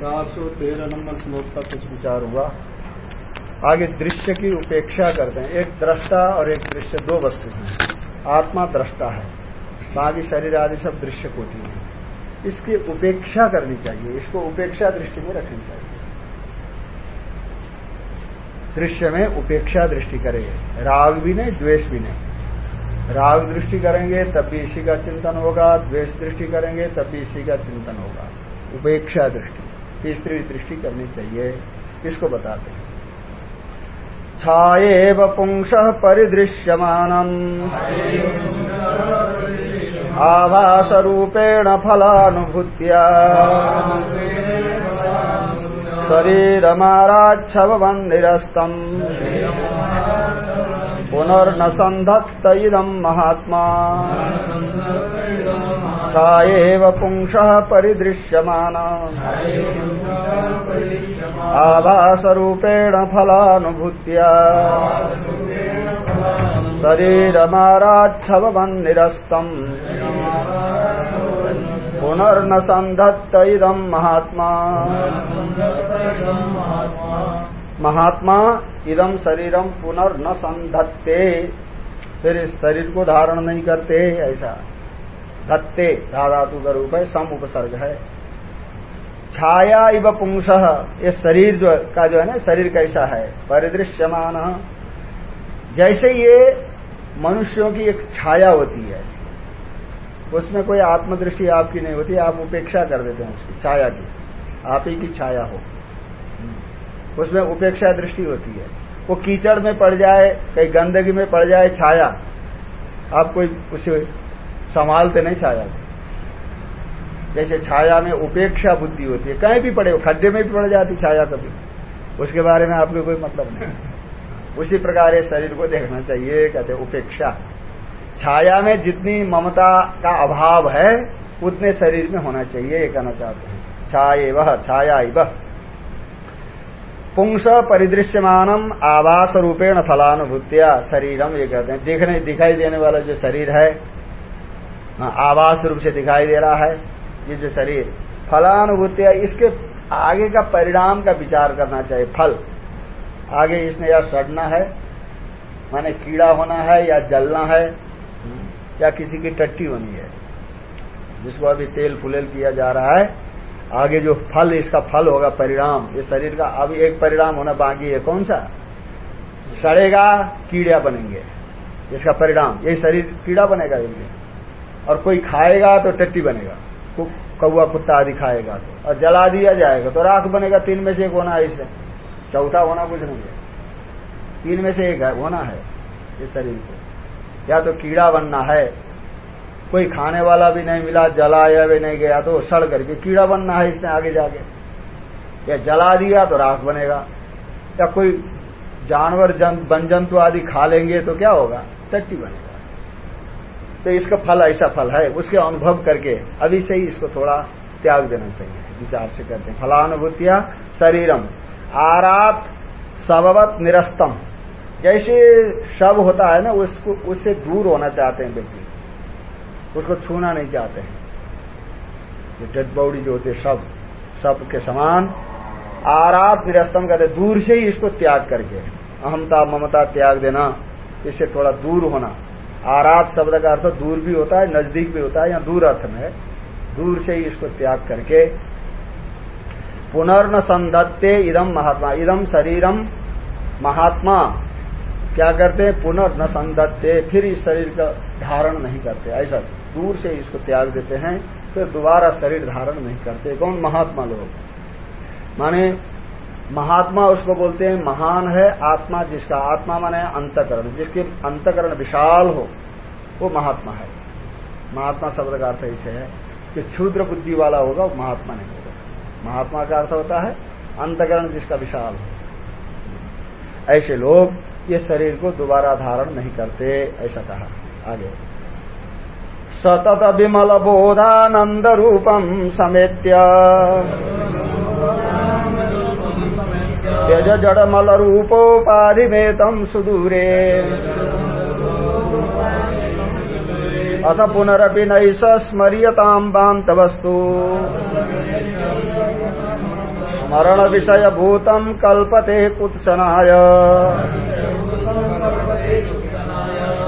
चार सौ तेरह नंबर श्लोक का कुछ विचार हुआ। आगे दृश्य की उपेक्षा करते हैं। एक दृष्टा और एक दृश्य दो वस्तु हैं। आत्मा दृष्टा है। बाकी शरीर आदि सब दृश्य कोटि है। इसकी उपेक्षा करनी चाहिए। इसको उपेक्षा दृष्टि में रखनी चाहिए। दृश्य में उपेक्षा दृष्टि करेंगे राग भी नहीं, द्वेष भी नहीं। राग दृष्टि करेंगे, तब भी इसी का चिंतन होगा। द्वेष दृष्टि करेंगे, तब भी इसी का चिंतन होगा। उपेक्षा दृष्टि। तीसरी दृष्टि करनी चाहिए। इसको बताते हैं? छाएव पुंस परिदृश्यमान आभासरूपेण फलानुभूत्या। शरीरमाराच्छवन्निरस्तम् पुनर्न सन्धत्त महात्मा। सा एव पुंसः परिदृश्यमान। आभासरूपेण फलानुभूत्या। शरीरमाराच्छवन्निरस्तम् पुनर्न सन्धत्त महात्मा। महात्मा इदम शरीरम पुनर्न संधत्ते। फिर इस शरीर को धारण नहीं करते, ऐसा। धत्ते धाधातु का रूप है, सम उपसर्ग है। छाया इव पुंस, ये शरीर जो, का जो है ना, शरीर कैसा है? परिदृश्यमान। जैसे ये मनुष्यों की एक छाया होती है, उसमें कोई आत्मदृष्टि आपकी नहीं होती, आप उपेक्षा कर देते हैं उसकी, छाया की। आप ही की छाया हो। उसमें उपेक्षा दृष्टि होती है। वो कीचड़ में पड़ जाए, कहीं गंदगी में पड़ जाए, छाया। आप कोई उसे संभालते नहीं छाया जैसे छाया में उपेक्षा बुद्धि होती है, कहीं भी पड़े खड्डे में भी पड़ जाती, छाया कभी। उसके बारे में आपको कोई मतलब नहीं। उसी प्रकार ये शरीर को देखना चाहिए, कहते उपेक्षा। छाया में जितनी ममता का अभाव है, उतने शरीर में होना चाहिए, ये कहना चाहते हैं। छाए वह छाया वह पुंस परिदृश्यमानम आवास रूपेण फलानुभूतिया शरीरम ये कहते हैं। देखने, दिखाई देने वाला जो शरीर है आवास रूप से दिखाई दे रहा है, ये जो शरीर, फलानुभूतिया इसके आगे का परिणाम का विचार करना चाहिए, फल। आगे इसने या सड़ना है, माने कीड़ा होना है, या जलना है, या किसी की टट्टी होनी है, जिसको अभी तेल फुलेल किया जा रहा है आगे जो फल, इसका फल होगा परिणाम। ये शरीर का अभी एक परिणाम होना बाकी है। कौन सा? सड़ेगा, कीड़ा बनेंगे। इसका परिणाम। यही शरीर कीड़ा बनेगा इनमें और कोई खाएगा तो टट्टी बनेगा। कौआ कुत्ता आदि खाएगा तो। और जला दिया जाएगा तो राख बनेगा। तीन में से एक होना है इससे। चौथा होना कुछ नहीं है। तीन में से एक होना है। इस शरीर को। या तो कीड़ा बनना है। कोई खाने वाला भी नहीं मिला जलाया भी नहीं गया तो सड़ करके कीड़ा बनना है इसने आगे जाके। या जला दिया तो राख बनेगा। या कोई जानवर जन, वन जंतु आदि खा लेंगे तो क्या होगा? चट्टी बनेगा। तो इसका फल ऐसा फल है उसके अनुभव करके अभी से ही इसको थोड़ा त्याग देना चाहिए। विचार से करते हैं। फलानुभूतिया शरीरम। आरात सबवत निरस्तम। जैसे शव होता है ना उसको उससे दूर होना चाहते हैं व्यक्ति। उसको छूना नहीं चाहते। हैं जो डेड बॉडी जो होते सब सब के समान आरात निरस्तम कहते दूर से ही इसको त्याग करके। अहमता ममता त्याग देना, इससे थोड़ा दूर होना। आराध शब्द का अर्थ दूर भी होता है, नज़दीक भी होता है, या दूर अर्थ में। दूर से ही इसको त्याग करके। पुनर्न संधत्ते इदम महात्मा। इदम शरीरम महात्मा। क्या करते हैं? पुनर्न संधत्ते। फिर इस शरीर का धारण नहीं करते, ऐसा। दूर से इसको त्याग देते हैं, फिर दोबारा शरीर धारण नहीं करते। कौन? महात्मा लोग। माने, महात्मा उसको बोलते हैं, महान है आत्मा जिसका आत्मा माने अंतकरण, जिसके अंतकरण विशाल हो, वो महात्मा है। महात्मा शब्द का अर्थ ऐसे है कि क्षुद्र बुद्धि वाला होगा, वो महात्मा नहीं होगा। महात्मा का अर्थ होता है, अंतकरण जिसका विशाल हो। ऐसे लोग ये शरीर को दोबारा धारण नहीं करते, ऐसा कहा। आगे। सतत विमल बोधानंद रूपम समेत्य। त्यज जडमल रूपोपाधिमेतम सुदूरे। अथ पुनरपि नैष स्मर्यताम् बान्तवस्तु स्मरण विषय भूतम कल्पते कुत्सनाय।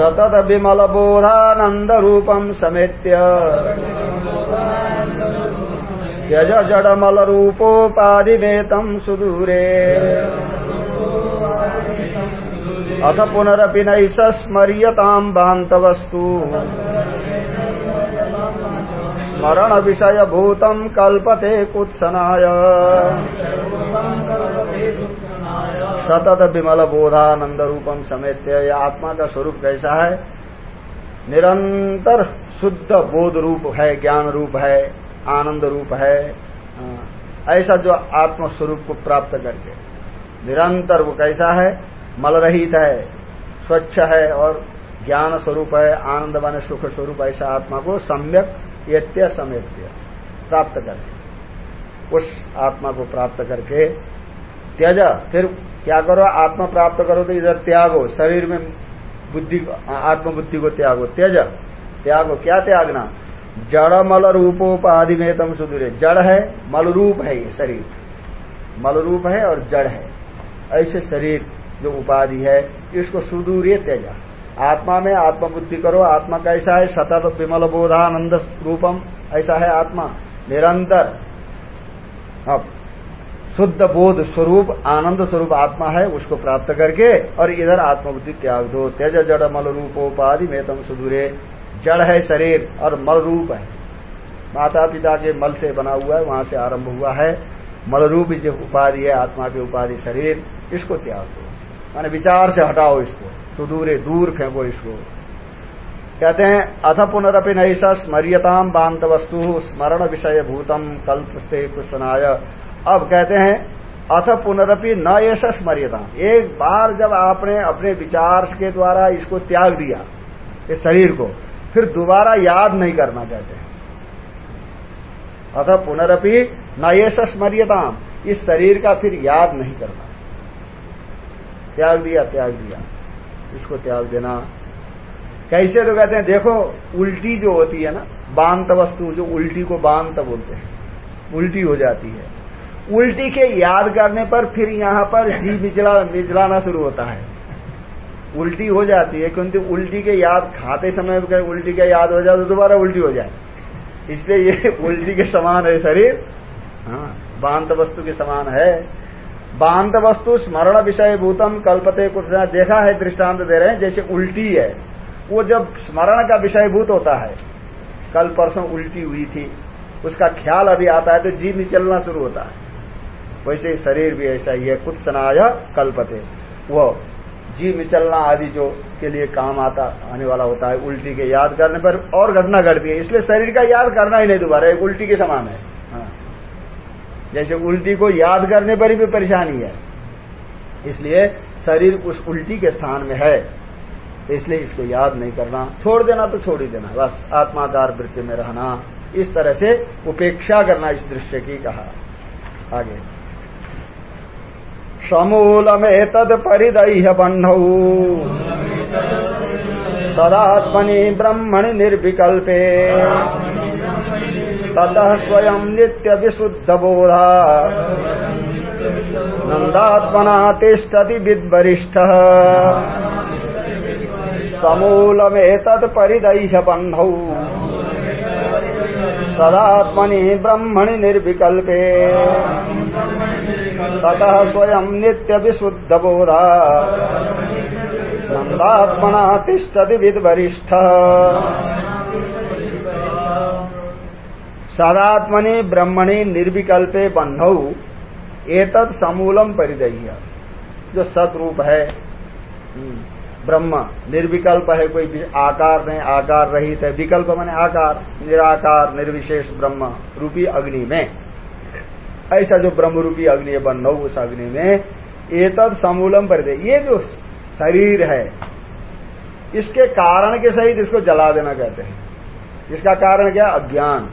सतत विमल बोधानंद रूपम समेत्य। त्यज जडमल रूपोपाधिमेतम सुदूरे। अथ पुनरपि नैष स्मर्यताम् बान्तवस्तु स्मरण विषय भूतम कल्पते कुत्सनाय। सतत विमल बोधानंद रूपम समेत यह आत्मा का स्वरूप कैसा है? निरंतर शुद्ध बोध रूप है ज्ञान रूप है आनंद रूप है ऐसा जो आत्म स्वरूप को प्राप्त करके। निरंतर वो कैसा है? मल रहित है, स्वच्छ है और ज्ञान स्वरूप है आनंद मान सुख स्वरूप ऐसा आत्मा को सम्यक यत्य समेत्य। प्राप्त करके। उस आत्मा को प्राप्त करके त्यज, फिर क्या करो? आत्मा प्राप्त करो तो इधर त्यागो। शरीर में बुद्धि, आत्मबुद्धि को त्यागो। त्यज, त्यागो। क्या त्यागना? जड़ मल रूपोपाधि में तम सुदूर। जड़ है, मल रूप है ये शरीर। मल रूप है और जड़ है। ऐसे शरीर जो उपाधि है, इसको सुदूर तेजा आत्मा में आत्मबुद्धि करो, आत्मा कैसा है? सतत विमल बोधानंद रूपम, ऐसा है आत्मा, निरंतर। अब, शुद्ध बोध स्वरूप, आनंद स्वरूप आत्मा है, उसको प्राप्त करके, और इधर आत्मबुद्धि त्याग दो। तेज जड़ मल रूपोपाधि में तम सुदूरे जड़ है शरीर और मल रूप है। माता पिता के मल से बना हुआ है, वहाँ से आरंभ हुआ है। मल रूप जो उपाधि है, आत्मा की उपाधि शरीर, इसको त्याग दो। माने विचार से हटाओ इसको, सुदूरे दूर फेंको इसको। कहते हैं, अथ पुनरपि नैसा स्मरियताम बांत वस्तु स्मरण विषय भूतम कल्प से अब कहते हैं, अथ पुनरपि न ऐसा स्मरियता। एक बार जब आपने अपने विचार के द्वारा इसको त्याग दिया, इस शरीर को, फिर दोबारा याद नहीं करना चाहते अतः पुनरअपि न ये स्मरियताम इस शरीर का फिर याद नहीं करना। त्याग दिया त्याग दिया। इसको त्याग देना। कैसे तो कहते हैं, देखो, उल्टी जो होती है ना बांत वस्तु जो उल्टी को बांत बोलते हैं, उल्टी हो जाती है। उल्टी के याद करने पर फिर यहाँ पर जी मिचला मिचलाना शुरू होता है। उल्टी हो जाती है, क्योंकि उल्टी के याद खाते समय उल्टी का याद हो जाए तो दोबारा उल्टी हो जाए। इसलिए ये उल्टी के समान है शरीर। हाँ बांत वस्तु के समान है। बांत वस्तु स्मरण विषय भूतम कल्पते कुछ देखा है, दृष्टांत दे रहे हैं, जैसे उल्टी है। वो जब स्मरण का विषय भूत होता है, कल परसों उल्टी हुई थी, उसका ख्याल अभी आता है तो जीव निचलना शुरू होता है। वैसे शरीर भी ऐसा ही है, कुछ सनाय कल्पते। वो जी मिचलना आदि जो के लिए काम आता, आने वाला होता है, उल्टी के याद करने पर और घटना घटती है। इसलिए शरीर का याद करना ही नहीं दोबारा, एक उल्टी के समान हाँ। जैसे उल्टी को याद करने पर ही भी परेशानी है। इसलिए शरीर उस उल्टी के स्थान में है, इसलिए इसको याद नहीं करना। छोड़ देना तो छोड़ ही देना, बस आत्माकार वृत्ति में रहना। इस तरह से उपेक्षा करना इस दृश्य की कहा। आगे। समूलमेतद परिदह्य बह्नौ सदात्मनि ब्रह्मणि निर्विकल्पे। ततः स्वयं नित्य विशुद्ध बोधा नन्दात्मना तिष्ठति विद्वरिष्ठः। समूलमेतत् परिदह्य बह्नौ सदात्मनि ब्रह्मणि निर्विकल्पे। ततः स्वयं नित्य विशुद्ध बोधा नंदात्मना तिष्ठति विद्वरिष्ठ। सदात्मनि ब्रह्मणि निर्विकल्पे बन्धौ एतत् समूलम परिदह्य। जो सतरूप है हम्म, ब्रह्म निर्विकल्प है कोई आकार नहीं आकार रहित है। विकल्प माने आकार निराकार निर्विशेष ब्रह्म रूपी अग्नि में। ऐसा जो ब्रह्म रूपी अग्नि है बन उस अग्नि में एतद समूलम पर दे ये जो शरीर है इसके कारण के सहित इसको जला देना कहते हैं। इसका कारण क्या? अज्ञान।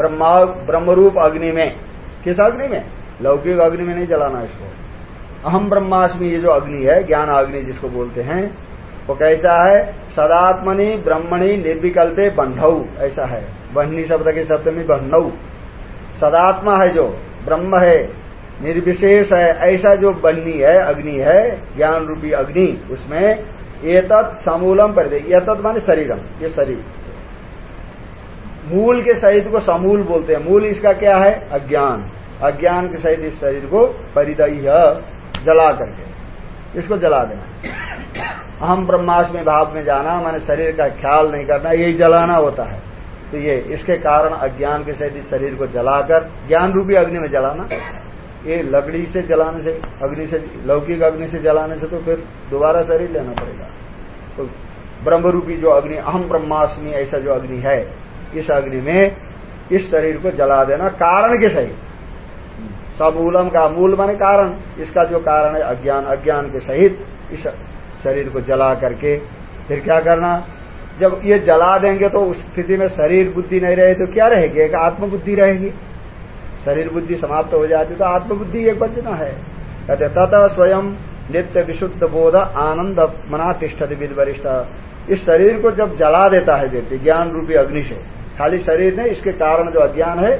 ब्रह्मा, ब्रह्मरूप अग्नि में। किस अग्नि में? लौकिक अग्नि में नहीं जलाना इसको। अहम ब्रह्माष्टमी ये जो अग्नि है, ज्ञान अग्नि जिसको बोलते हैं, वो कैसा है? सदात्मनि, ब्रह्मणि, निर्विकल्पे बंधऊ ऐसा है। बहनी शब्द के शब्द में बहनऊ सदात्मा है जो, ब्रह्म है, निर्विशेष है, ऐसा जो बन्नी है, अग्नि है ज्ञान रूपी अग्नि, उसमें एतत् समूलम पर एतत् माने शरीरम, ये शरीर। मूल के सहित को समूल बोलते हैं। मूल इसका क्या है? अज्ञान। अज्ञान के सहित इस शरीर को परिदय जला करके। इसको जला देना। हम ब्रह्माष्टमी भाव में जाना, मैंने शरीर का ख्याल नहीं करना, यही जलाना होता है। तो ये, इसके कारण अज्ञान के सहित इस शरीर को जलाकर, ज्ञान रूपी अग्नि में जलाना। ये लकड़ी से जलाने से, अग्नि से, लौकिक अग्नि से जलाने से तो फिर दोबारा शरीर लेना पड़ेगा। तो ब्रह्म रूपी जो अग्नि अहम ब्रह्माष्टमी ऐसा जो अग्नि है इस अग्नि में इस शरीर को जला देना कारण के सहित सबूलम का मूल माने कारण। इसका जो कारण है अज्ञान अज्ञान के सहित इस शरीर को जला करके। फिर क्या करना? जब ये जला देंगे तो उस स्थिति में शरीर बुद्धि नहीं रहे तो क्या रहेगी? एक आत्मबुद्धि रहेगी। शरीर बुद्धि समाप्त हो जाती तो आत्मबुद्धि एक बचना है। कहते तथा स्वयं नित्य विशुद्ध बोध आनंद मना तिष्ठति विद वरिष्ठ इस शरीर को जब जला देता है व्यक्ति, ज्ञान रूपी अग्नि से, खाली शरीर नहीं, इसके कारण जो अज्ञान है,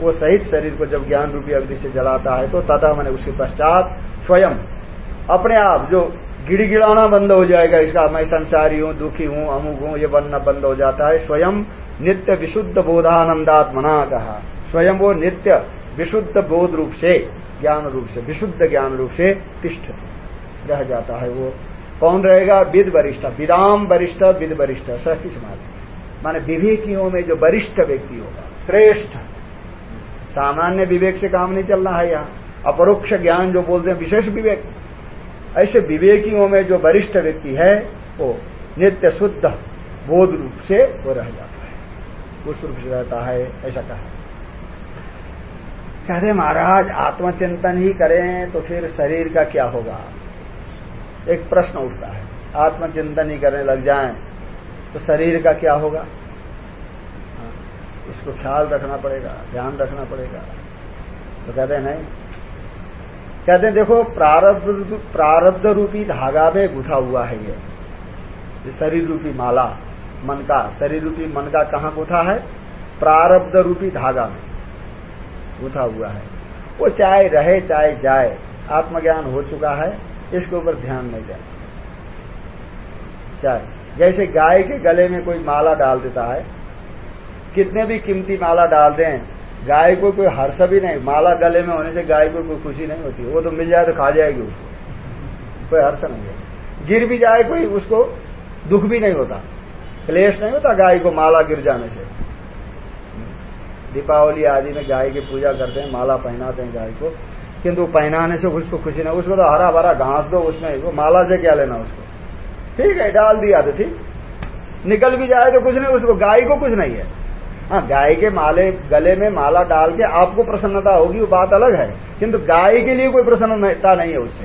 वो सहित शरीर को जब ज्ञान रूपी अग्नि से जलाता है तो तथा मैंने उसके पश्चात स्वयं अपने आप जो गिड़गिड़ाना बंद हो जाएगा, इसका मैं संसारी हूँ, दुखी हूँ, अमुक हूँ, ये बनना बंद हो जाता है, स्वयं नित्य विशुद्ध बोधानंदात्मना कहा। स्वयं वो नित्य विशुद्ध बोध रूप से, ज्ञान रूप से, विशुद्ध ज्ञान रूप से तिष्ठ रह जाता है वो। कौन रहेगा? विद वरिष्ठ। विदाम वरिष्ठ, विद वरिष्ठ। सही समाधि माने विवेकियों में जो वरिष्ठ व्यक्ति होगा, श्रेष्ठ। सामान्य विवेक से काम नहीं चलना है यहाँ। अपरोक्ष ज्ञान जो बोलते हैं, विशेष विवेक। ऐसे विवेकियों में जो वरिष्ठ व्यक्ति है, वो नित्य शुद्ध, बोध रूप से वो रह जाता है। उस रूप से रहता है, ऐसा कहा। कहते महाराज, आत्मचिंतन ही करें तो फिर शरीर का क्या होगा? एक प्रश्न उठता है। आत्मचिंतन ही करने लग जाएँ तो शरीर का क्या होगा? हाँ, इसको ख्याल रखना पड़ेगा ध्यान रखना पड़ेगा। तो कहते हैं नहीं। कहते हैं देखो प्रारब्ध प्रारब्ध रूपी धागा में गुठा हुआ है ये शरीर रूपी माला मन का शरीर रूपी मन का कहाँ गुठा है? प्रारब्ध रूपी धागा में गुठा हुआ है। वो चाहे रहे चाहे जाए आत्मज्ञान हो चुका है। इसके ऊपर ध्यान नहीं जाए चाहे, जैसे गाय के गले में कोई माला डाल देता है, कितने भी कीमती माला डाल दें, गाय को कोई हर्ष भी नहीं, माला गले में होने से गाय को कोई खुशी नहीं होती, वो तो मिल जाए तो खा जाएगी उसको कोई हर्ष नहीं है। गिर भी जाए कोई, उसको दुख भी नहीं होता, क्लेश नहीं होता गाय को माला गिर जाने से। दीपावली आदि में गाय की पूजा करते हैं, माला पहनाते हैं गाय को। किंतु पहनाने से उसको खुशी नहीं उसको तो हरा भरा घास दो, उसमें वो माला से क्या लेना उसको? ठीक है, डाल दिया तो ठीक। निकल भी जाए तो कुछ नहीं, उसको गाय को कुछ नहीं है। हाँ गाय के माले, गले में माला डाल के आपको प्रसन्नता होगी, वो बात अलग है। किंतु गाय के लिए कोई प्रसन्नता नहीं है उससे।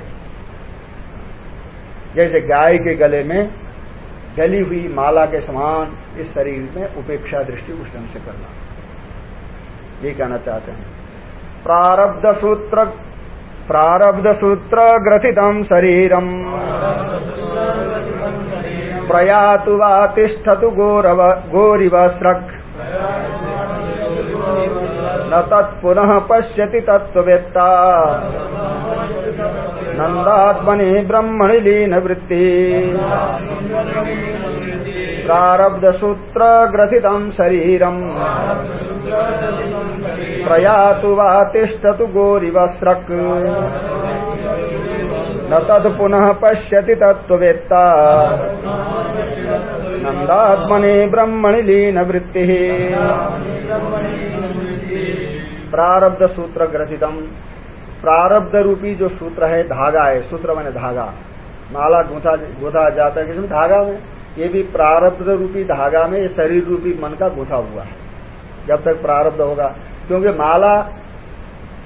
जैसे गाय के गले में गली हुई माला के समान इस शरीर में उपेक्षा दृष्टि उस ढंग से करना। ये कहना चाहते हैं। प्रारब्ध सूत्र प्रारब्ध सूत्र ग्रथितम शरीरम। प्रयातु वा तिष्ठतु गोरिव स्रक् न तत्पुनः पश्यति तत्त्ववेत्ता। नन्दात्मनि ब्रह्मणि लीनवृत्ति। प्रारब्धसूत्रग्रथितम् शरीरम्। प्रयातु वा तिष्ठतु गोरिव स्रक् न तत् पुनः पश्यति तत्त्ववेत्ता। नन्दात्मनि ब्रह्मणि लीनवृत्ति। प्रारब्ध सूत्र ग्रथितम प्रारब्ध रूपी जो सूत्र है, धागा है, सूत्र मैंने धागा। माला गुथा गुथा जाता है, किसमें धागा में? ये भी प्रारब्ध रूपी धागा में, ये शरीर रूपी मन का गुथा हुआ है, जब तक प्रारब्ध होगा। क्योंकि माला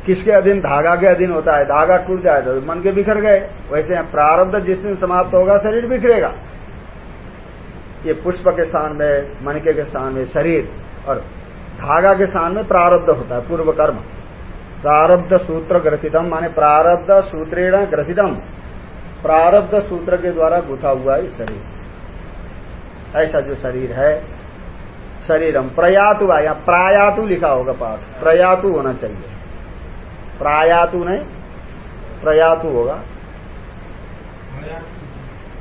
किसके अधीन? धागा के अधीन होता है। धागा टूट जाए तो मन के बिखर गए। वैसे प्रारब्ध जिस दिन समाप्त होगा, शरीर बिखरेगा। ये पुष्प के स्थान में मनके के स्थान में शरीर और धागा के स्थान में प्रारब्ध होता है, पूर्व कर्म। प्रारब्ध सूत्र ग्रथितम, माने प्रारब्ध सूत्रेण ग्रथितम। प्रारब्ध सूत्र के द्वारा गुथा हुआ है शरीर। ऐसा जो शरीर है, शरीरम प्रयातु या प्रायातु लिखा होगा पाठ, प्रयातु होना चाहिए। प्रायातु नहीं, प्रयातु होगा।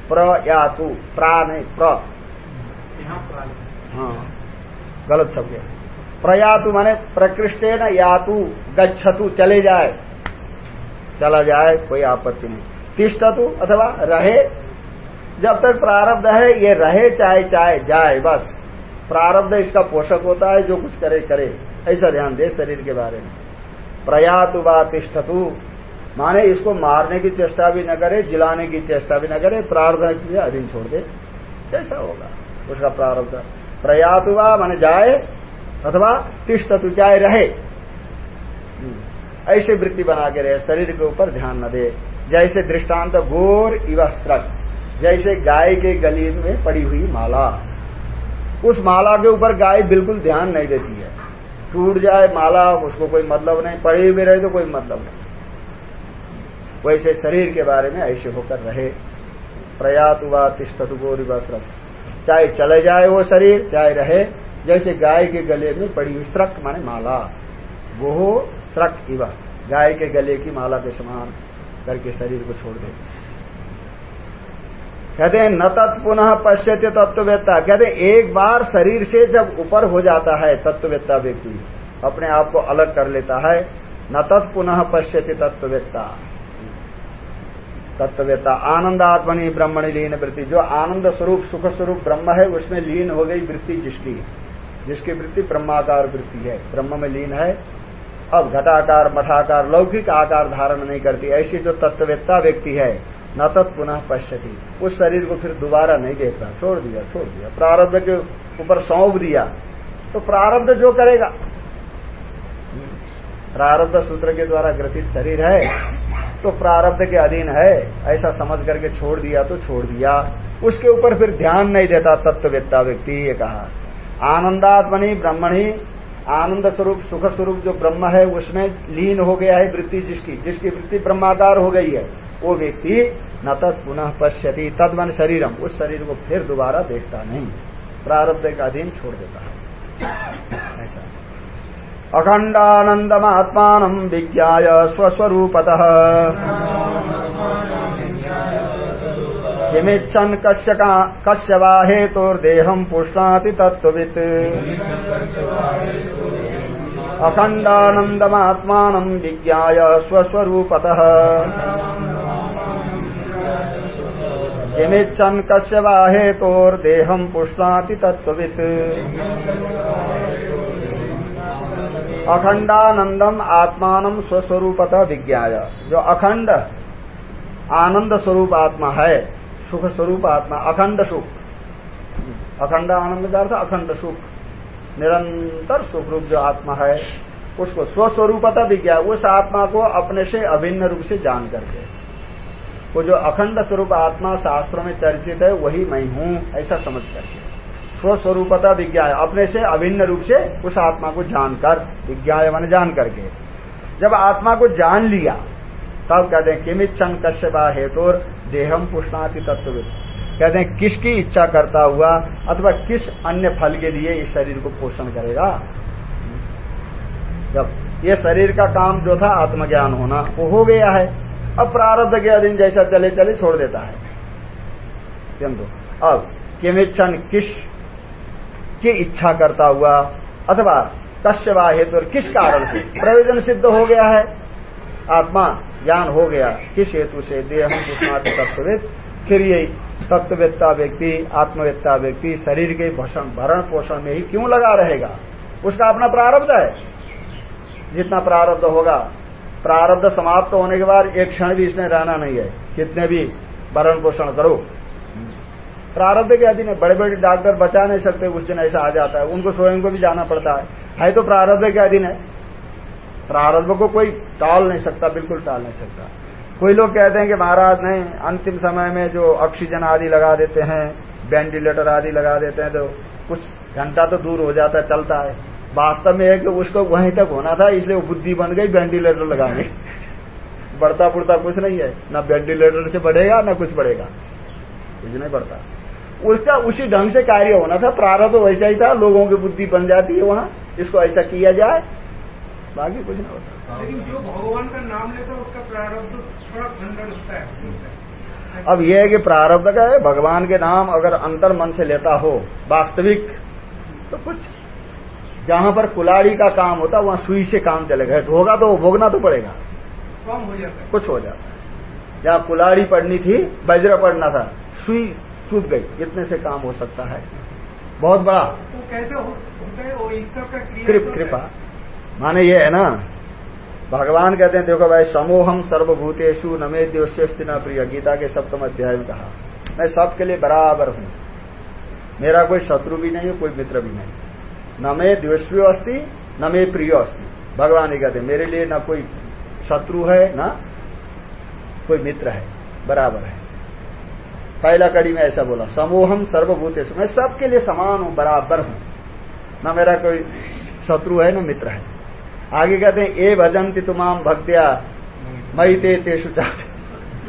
प्रयातु, प्रा नहीं, प्र। हाँ गलत शब्द है प्रयातु माने प्रकृष्टे न यातु, गच्छतु, चले जाए। चला जाए, कोई आपत्ति नहीं। तिष्ठतु अथवा रहे जब तक प्रारब्ध है, ये रहे चाहे चाहे जाए, बस। प्रारब्ध इसका पोषक होता है, जो कुछ करे करे। ऐसा ध्यान दे शरीर के बारे में। प्रयातु व तिष्ठतु। माने इसको मारने की चेष्टा भी न करे, जिलाने की चेष्टा भी न करे, प्रारब्ध अधीन छोड़ दे। कैसा होगा उसका प्रारब्ध? प्रयातु व, माने जाए, अथवा तिष्ठतु, चाहे रहे। हम्म। ऐसे वृत्ति बना के रहे, शरीर के ऊपर ध्यान न दे। जैसे दृष्टांत गोर इव स्त्रक। जैसे गाय के गली में पड़ी हुई माला। उस माला के ऊपर गाय बिल्कुल ध्यान नहीं देती है। टूट जाए माला, उसको कोई मतलब नहीं। पड़े भी रहे तो कोई मतलब नहीं। वैसे शरीर के बारे में ऐसे होकर रहे। प्रयात हुआ, तिष्ठतु गोरी चाहे चले जाए वो शरीर, चाहे रहे, जैसे गाय के गले में पड़ी हुई स्रक माने माला। गोहो स्रक इवा। गाय के गले की माला के समान करके शरीर को छोड़ दे कहते हैं, न तत्पुनः पश्यते तत्ववेत्ता कहते हैं, एक बार शरीर से जब ऊपर हो जाता है तत्ववेत्ता व्यक्ति, अपने आप को अलग कर लेता है, न तत्पुनः पश्यते तत्ववेत्ता तत्ववेत्ता आनंदात्मनि ब्रह्मणि लीन वृत्ति। जो आनंद स्वरूप, सुख स्वरूप ब्रह्म है, उसमें लीन हो गई वृत्ति जिसकी। जिसकी वृत्ति ब्रह्माकार वृत्ति है। ब्रह्म में लीन है अब घटाकार, मठाकार, लौकिक आकार धारण नहीं करती। ऐसी जो तत्ववेत्ता व्यक्ति है, न तत् पुनः पश्यती। उस शरीर को फिर दोबारा नहीं देखता। छोड़ दिया छोड़ दिया। प्रारब्ध के ऊपर सौंप दिया तो प्रारब्ध जो करेगा? प्रारब्ध सूत्र के द्वारा ग्रथित शरीर है तो प्रारब्ध के अधीन है। ऐसा समझ करके छोड़ दिया तो छोड़ दिया। उसके ऊपर फिर ध्यान नहीं देता तत्ववेत्ता व्यक्ति, ये कहा। आनंदात्मनि ब्रह्मणी आनंद स्वरूप, सुख स्वरूप जो ब्रह्म है, उसमें लीन हो गया है वृत्ति जिसकी जिसकी वृत्ति ब्रह्माकार हो गई है, वो व्यक्ति न तत् पुनः पश्यति तदमन शरीरम। उस शरीर को फिर दोबारा देखता नहीं। प्रारब्ध का अधीन छोड़ देता है। ऐसा। अखंडानंदमात्मान विज्ञा स्वस्वरूपत। किमिच्छन कश्य वा हेतुर्देहम पुष्णाति तत्वित् अखंडानंदमात्मान विज्ञा स्वस्वरूपत। किमिच्छन कश्य वा हेतुर्देहम पुष्णाति तत्वित् अखंडानंदम आत्मान स्वस्वरूपत विज्ञा जो अखंड आनंद स्वरूप आत्मा है, सुख स्वरूप आत्मा, अखंड सुख। अखंड आनंद का अर्थ अखंड सुख। निरंतर सुख रूप जो आत्मा है, उसको स्वस्वरूपता विज्ञा, उस आत्मा को अपने से अभिन्न रूप से जान करके। वो जो अखंड स्वरूप आत्मा शास्त्रों में चर्चित है, वही मैं हूँ, ऐसा समझ करके। स्वस्वरूपता विज्ञा अपने से अभिन्न रूप से उस आत्मा को जानकर विज्ञा मान जान करके जब आत्मा को जान लिया, तब कहते हैं, किमिच्छन कश्यपा हेतु देहम पुष्णाति तत्व कहते हैं, किसकी इच्छा करता हुआ अथवा किस अन्य फल के लिए इस शरीर को पोषण करेगा? जब ये शरीर का काम जो था, आत्मज्ञान होना, वो हो गया है। अब प्रारब्ध के अधीन जैसा चले चले छोड़ देता है। किंतु, अब किमिच्छन किस की इच्छा करता हुआ, अथवा कश्यवा हेतु किस कारण से? प्रयोजन सिद्ध हो गया है। आत्मा ज्ञान हो गया। किस हेतु से? देह तत्ववेद। फिर ये तत्ववेत्ता व्यक्ति, आत्मवेत्ता व्यक्ति, शरीर के भरण पोषण में ही क्यों लगा रहेगा? उसका अपना प्रारब्ध है। जितना प्रारब्ध होगा, प्रारब्ध समाप्त होने के बाद एक क्षण भी इसमें रहना नहीं है। कितने भी भरण पोषण करो प्रारब्ध के अधीन है बड़े बड़े डॉक्टर बचा नहीं सकते, उस दिन ऐसा आ जाता है। उनको स्वयं को भी जाना पड़ता है। है तो प्रारब्ध के अधीन है। प्रारंभ को कोई टाल नहीं सकता, बिल्कुल टाल नहीं सकता। कोई लोग कहते हैं कि महाराज, नहीं, अंतिम समय में जो ऑक्सीजन आदि लगा देते हैं वेंटिलेटर आदि लगा देते हैं तो कुछ घंटा तो दूर हो जाता है, चलता है। वास्तव में है कि उसको वहीं तक होना था, इसलिए बुद्धि बन गई वेंटिलेटर लगाने। बढ़ता बुढ़ता कुछ नहीं है। ना वेंटिलेटर से बढ़ेगा, ना कुछ बढ़ेगा। कुछ नहीं बढ़ता। उसका उसी ढंग से कार्य होना था। प्रारंभ वैसा ही था लोगों की बुद्धि बन जाती है वहाँ इसको ऐसा किया जाए। बाकी कुछ नहीं होता। लेकिन जो भगवान का नाम लेता है उसका प्रारब्ध थोड़ा खंडन होता है। अब यह है कि प्रारब्ध का है भगवान के नाम अगर अंतर मन से लेता हो वास्तविक तो कुछ जहाँ पर कुलाड़ी का काम होता वहाँ सुई से काम चलेगा तो होगा तो भोगना तो पड़ेगा। कम हो जाता कुछ हो जाता है। जहाँ कुलाड़ी पड़नी थी वज्र पड़ना था सुई चूक गई इतने से काम हो सकता है। बहुत बड़ा। तो कैसे हो- होता है वो ईश्वर का क्रिया कृप कृपा। माने ये है ना भगवान कहते हैं देखो भाई समूहम सर्वभूतेषु नमे द्योष्यस्ति न प्रिय। गीता के सप्तम अध्याय में कहा मैं सबके लिए बराबर हूँ। मेरा कोई शत्रु भी नहीं है कोई मित्र भी नहीं। न मे द्वेष्यो अस्ति न मे प्रियो अस्थि भगवान ही कहते मेरे लिए न कोई शत्रु है न कोई मित्र है। बराबर है। पहला कड़ी में ऐसा बोला, समूहम सर्वभूत मैं सबके लिए समान हूँ, बराबर हूँ। न मेरा कोई शत्रु है, न मित्र है। आगे कहते हैं, ए भजंती तुमाम भक्तिया मई ते तेषु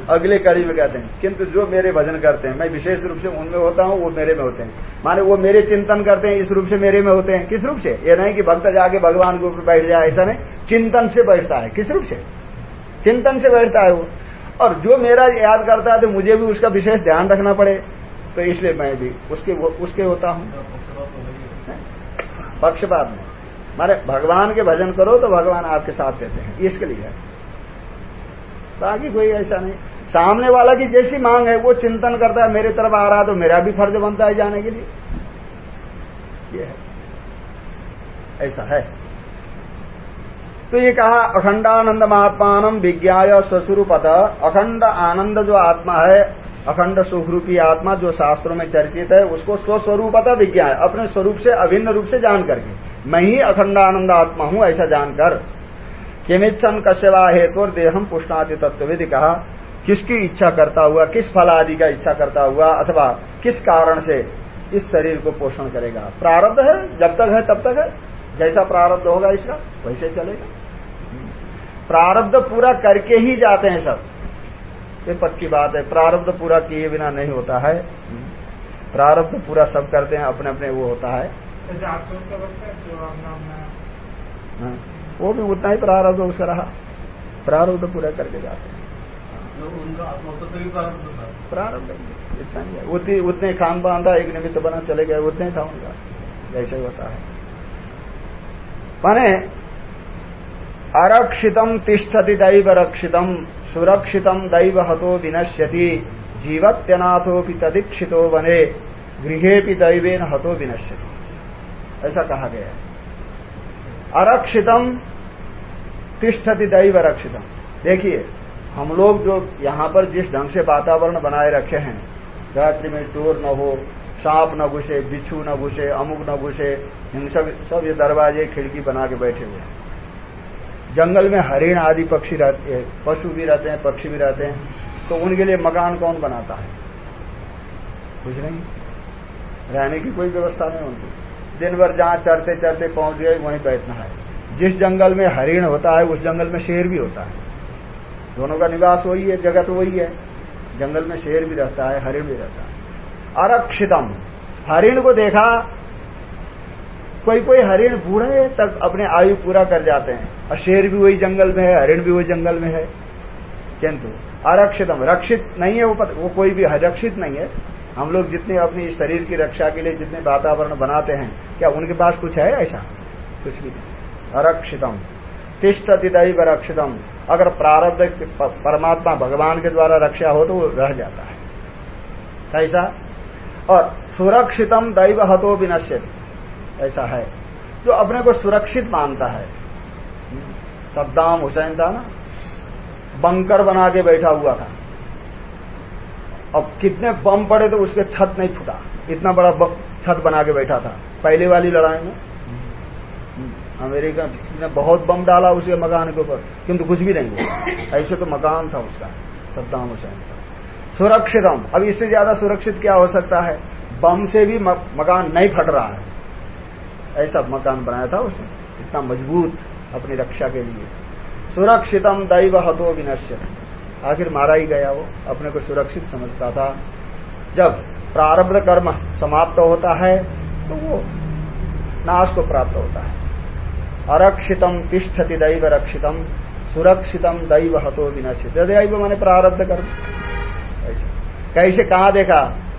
अगले कड़ी में कहते हैं, किंतु जो मेरे भजन करते हैं, मैं विशेष रूप से उनमें होता हूँ, वो मेरे में होते हैं। माने वो मेरे चिंतन करते हैं, इस रूप से मेरे में होते हैं। किस रूप से? ये नहीं कि भक्त जाके भगवान के ऊपर बैठ जाए, ऐसा नहीं। चिंतन से बैठता है। किस रूप से? चिंतन से बैठता है वो। और जो मेरा याद करता है तो मुझे भी उसका विशेष ध्यान रखना पड़े। तो इसलिए मैं भी उसके उसके होता हूँ। पक्षपात में मारे, भगवान के भजन करो तो भगवान आपके साथ देते हैं। इसके लिए। बाकी कोई ऐसा नहीं। सामने वाला की जैसी मांग है, वो चिंतन करता है, मेरे तरफ़ आ रहा तो मेरा भी फ़र्ज़ बनता है जाने के लिए। ये है। ऐसा है। तो ये कहा अखंडानंद महात्मान विज्ञाय स्वस्वरूपत अखंड आनंद जो आत्मा है, अखंड सुखरूपी आत्मा जो शास्त्रों में चर्चित है, उसको स्वस्वरूपता विज्ञा अपने स्वरूप से, अभिन्न रूप से जान करके। मैं ही अखंड आनंद आत्मा हूँ, ऐसा जानकर। किमिच्छन कश्यवा हेतु देहम पुष्णाति तत्वविधि कहा, किसकी इच्छा करता हुआ, किस फल आदि का इच्छा करता हुआ, अथवा किस कारण से इस शरीर को पोषण करेगा? प्रारब्ध है? जब तक है, तब तक है। जैसा प्रारब्ध होगा इसका, वैसे चलेगा। प्रारब्ध पूरा करके ही जाते हैं सब। ये पक्की बात है प्रारब्ध पूरा किए बिना नहीं होता है। प्रारब्ध पूरा सब करते हैं अपने अपने वो होता है। है वो भी उतना ही प्रारब्ध उसका रहा। प्रारब्ध पूरा करके जाते हैं। उनका प्रारंभ प्रारब्ध इतना ही है। उतनी उतने खान पान था एक निमित्त बना चले गए उतने ही था उनका। जैसे होता है। माने अरक्षितम तिष्ठति दैव रक्षितम सुरक्षितम दैव हतो विनश्यति जीवत्यनाथोपि तदीक्षितो बने गृहेपि दैवेन हतो विनश्यति। ऐसा कहा गया अरक्षितम तिष्ठति दैव रक्षितम देखिए, हम लोग जो यहाँ पर जिस ढंग से वातावरण बनाए रखे हैं, रात्रि में चोर न हो, सांप न घुसे, बिच्छू न घुसे, अमुक न घुसे, हिंसक, सब ये दरवाजे खिड़की बना के बैठे हुए हैं। जंगल में हरिण आदि पक्षी रहते हैं, पशु भी रहते हैं, पक्षी भी रहते हैं तो उनके लिए मकान कौन बनाता है? कुछ नहीं। रहने की कोई व्यवस्था नहीं उनकी दिन भर जहाँ चरते चरते पहुँच गए, वहीं बैठना है। जिस जंगल में हरिण होता है, उस जंगल में शेर भी होता है। दोनों का निवास वही है, जगत वही है। जंगल में शेर भी रहता है, हरिण भी रहता है। अरक्षितम। हरिण को देखा कोई कोई हरिण बूढ़े तक अपने आयु पूरा कर जाते हैं। और शेर भी वही जंगल में है हरिण भी वही जंगल में है। किंतु अरक्षितम रक्षित नहीं है वो पत, वो कोई भी रक्षित नहीं है। हम लोग जितने अपनी शरीर की रक्षा के लिए जितने वातावरण बनाते हैं क्या उनके पास कुछ है ऐसा? कुछ भी नहीं। अरक्षितम तिष्ठति दैव रक्षितम। अगर प्रारब्ध परमात्मा भगवान के द्वारा रक्षा हो तो वो रह जाता है। ऐसा? और सुरक्षितम दैव हतो विनश्यति। ऐसा है। जो अपने को सुरक्षित मानता है। सद्दाम हुसैन था ना? बंकर बना के बैठा हुआ था। अब कितने बम पड़े तो उसके छत नहीं फूटा। इतना बड़ा छत बना के बैठा था। पहले वाली लड़ाई में। अमेरिका ने बहुत बम डाला उसके मकान के ऊपर। किंतु कुछ भी नहीं हुआ। ऐसे तो मकान था उसका, सद्दाम हुसैन का। सुरक्षितम। अब इससे ज़्यादा सुरक्षित क्या हो सकता है? बम से भी मकान नहीं फट रहा है। ऐसा मकान बनाया था उसने, इतना मज़बूत अपनी रक्षा के लिए। सुरक्षितम दैव हतो विनश्यत आखिर मारा ही गया वो, अपने को सुरक्षित समझता था। जब प्रारब्ध कर्म समाप्त होता है तो वो नाश को प्राप्त होता है। अरक्षितम तिष्ठति दैव रक्षितम सुरक्षितम दैव हतो विनश्य दैव मैंने प्रारब्ध कर्म। ऐसे। कैसे, कहा देखा?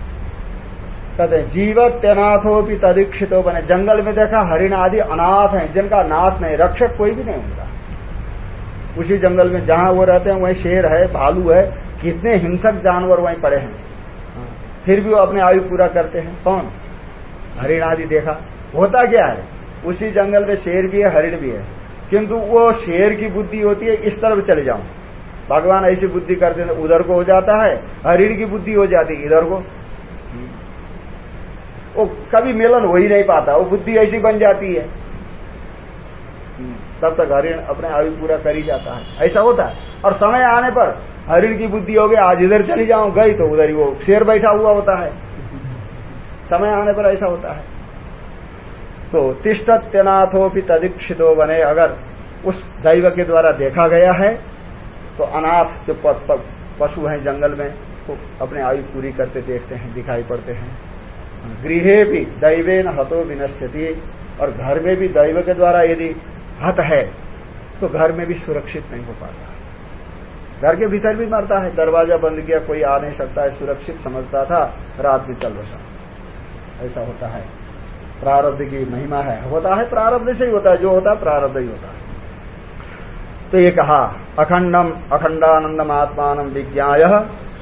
कहते हैं जीवत अनाथो भी तदीक्षितो बने। जंगल में देखा हरिण आदि अनाथ हैं, जिनका नाथ नहीं, रक्षक कोई भी नहीं उनका उसी जंगल में जहाँ वो रहते हैं, वहीं शेर है, भालू है, कितने हिंसक जानवर वहीं पड़े हैं। फिर भी वो अपने आयु पूरा करते हैं। कौन? हरिण आदि देखा। होता क्या है? उसी जंगल में शेर भी है, हरिण भी है। किंतु वो शेर की बुद्धि होती है, इस तरफ़ चले जाऊँ भगवान ऐसी बुद्धि करते हैं, उधर को हो जाता है, हरिण की बुद्धि हो जाती है, इधर को। वो कभी मिलन हो ही नहीं पाता, वो बुद्धि ऐसी बन जाती है। तब तक हरिण अपने आयु पूरा कर ही जाता है। ऐसा होता है। और समय आने पर हरिण की बुद्धि हो गई आज इधर चली जाऊँ, गई तो उधर ही वो शेर बैठा हुआ होता है। समय आने पर ऐसा होता है। तो तिष्ठत्यनाथो भी तदीक्षितो बने अगर उस दैव के द्वारा देखा गया है तो अनाथ जो पशु हैं जंगल में तो अपने आयु पूरी करते, देखते हैं, दिखाई पड़ते हैं। गृहे भी दैवे न हतो विनश्यति। और घर में भी दैव के द्वारा यदि हत है तो घर में भी सुरक्षित नहीं हो पाता। घर के भीतर भी मरता है, दरवाज़ा बंद किया, कोई आ नहीं सकता है, सुरक्षित समझता था, रात भी चल बसा ऐसा होता है। प्रारब्ध की महिमा है। होता है, प्रारब्ध से ही होता है। जो होता है, प्रारब्ध ही होता है। तो ये कहा, अखंडम अखंडानंदम आत्मान विज्ञाय।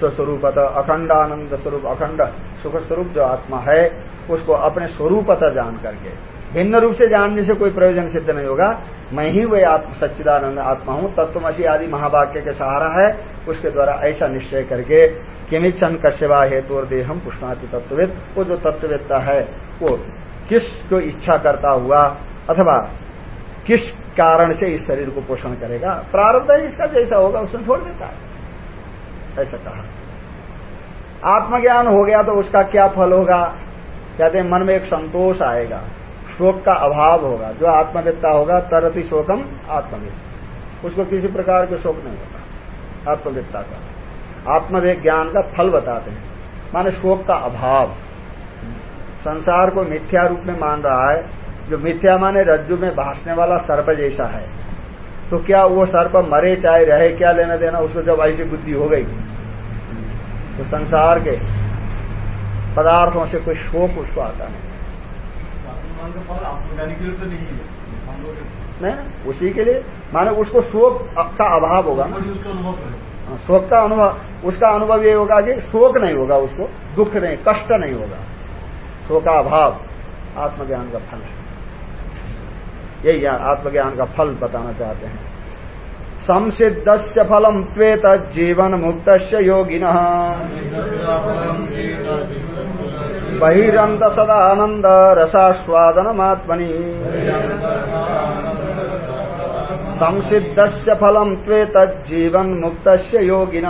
स्वस्वरूपत अखंडानंद स्वरूप अखंड सुख स्वरूप जो आत्मा है, उसको अपने स्वरूपता जान करके। भिन्न रूप से जानने से कोई प्रयोजन सिद्ध नहीं होगा। मैं ही वही आत्म, सच्चिदानंद आत्मा हूँ। तत्वमसी आदि महावाक्य के सहारा है। उसके द्वारा ऐसा निश्चय करके किमिच्छन कश्यवा हेतु और देहम पुष्णाति तत्वविद वो जो तत्ववेत्ता है, वो किस को इच्छा करता हुआ अथवा किस कारण से इस शरीर को पोषण करेगा? प्रारब्ध इसका जैसा होगा, उसने छोड़ देता है। ऐसा कहा। आत्मज्ञान हो गया तो उसका क्या फल होगा? कहते हैं, मन में एक संतोष आएगा, शोक का अभाव होगा। जो आत्मवेत्ता होगा, तरति शोकम आत्मवेद उसको किसी प्रकार के शोक नहीं होगा आत्मवेत्ता का। आत्मवेद ज्ञान का फल बताते हैं। माने शोक का अभाव। संसार को मिथ्या रूप में मान रहा है, जो मिथ्या माने रज्जु में भाषने वाला सर्प जैसा है। तो क्या वो सर्प मरे, चाहे रहे, क्या लेना देना, उसको जब ऐसी बुद्धि हो गई? तो संसार के पदार्थों से कोई शोक उसको आता नहीं। नहीं उसी के लिए। माने उसको शोक का अभाव होगा हाँ, शोक का अनुभव उसका अनुभव ये होगा कि शोक नहीं होगा उसको दुख नहीं कष्ट नहीं होगा। शोक अभाव आत्मज्ञान का फल। है यही आत्मज्ञान का फल बताना चाहते हैं। संसिद्ध फलम त्वेत जीवन मुक्त योगिन। बहिरंत सदानंद रसास्वादनमात्मनि। संसिद्ध फलम त्वेत जीवन मुक्त योगिन।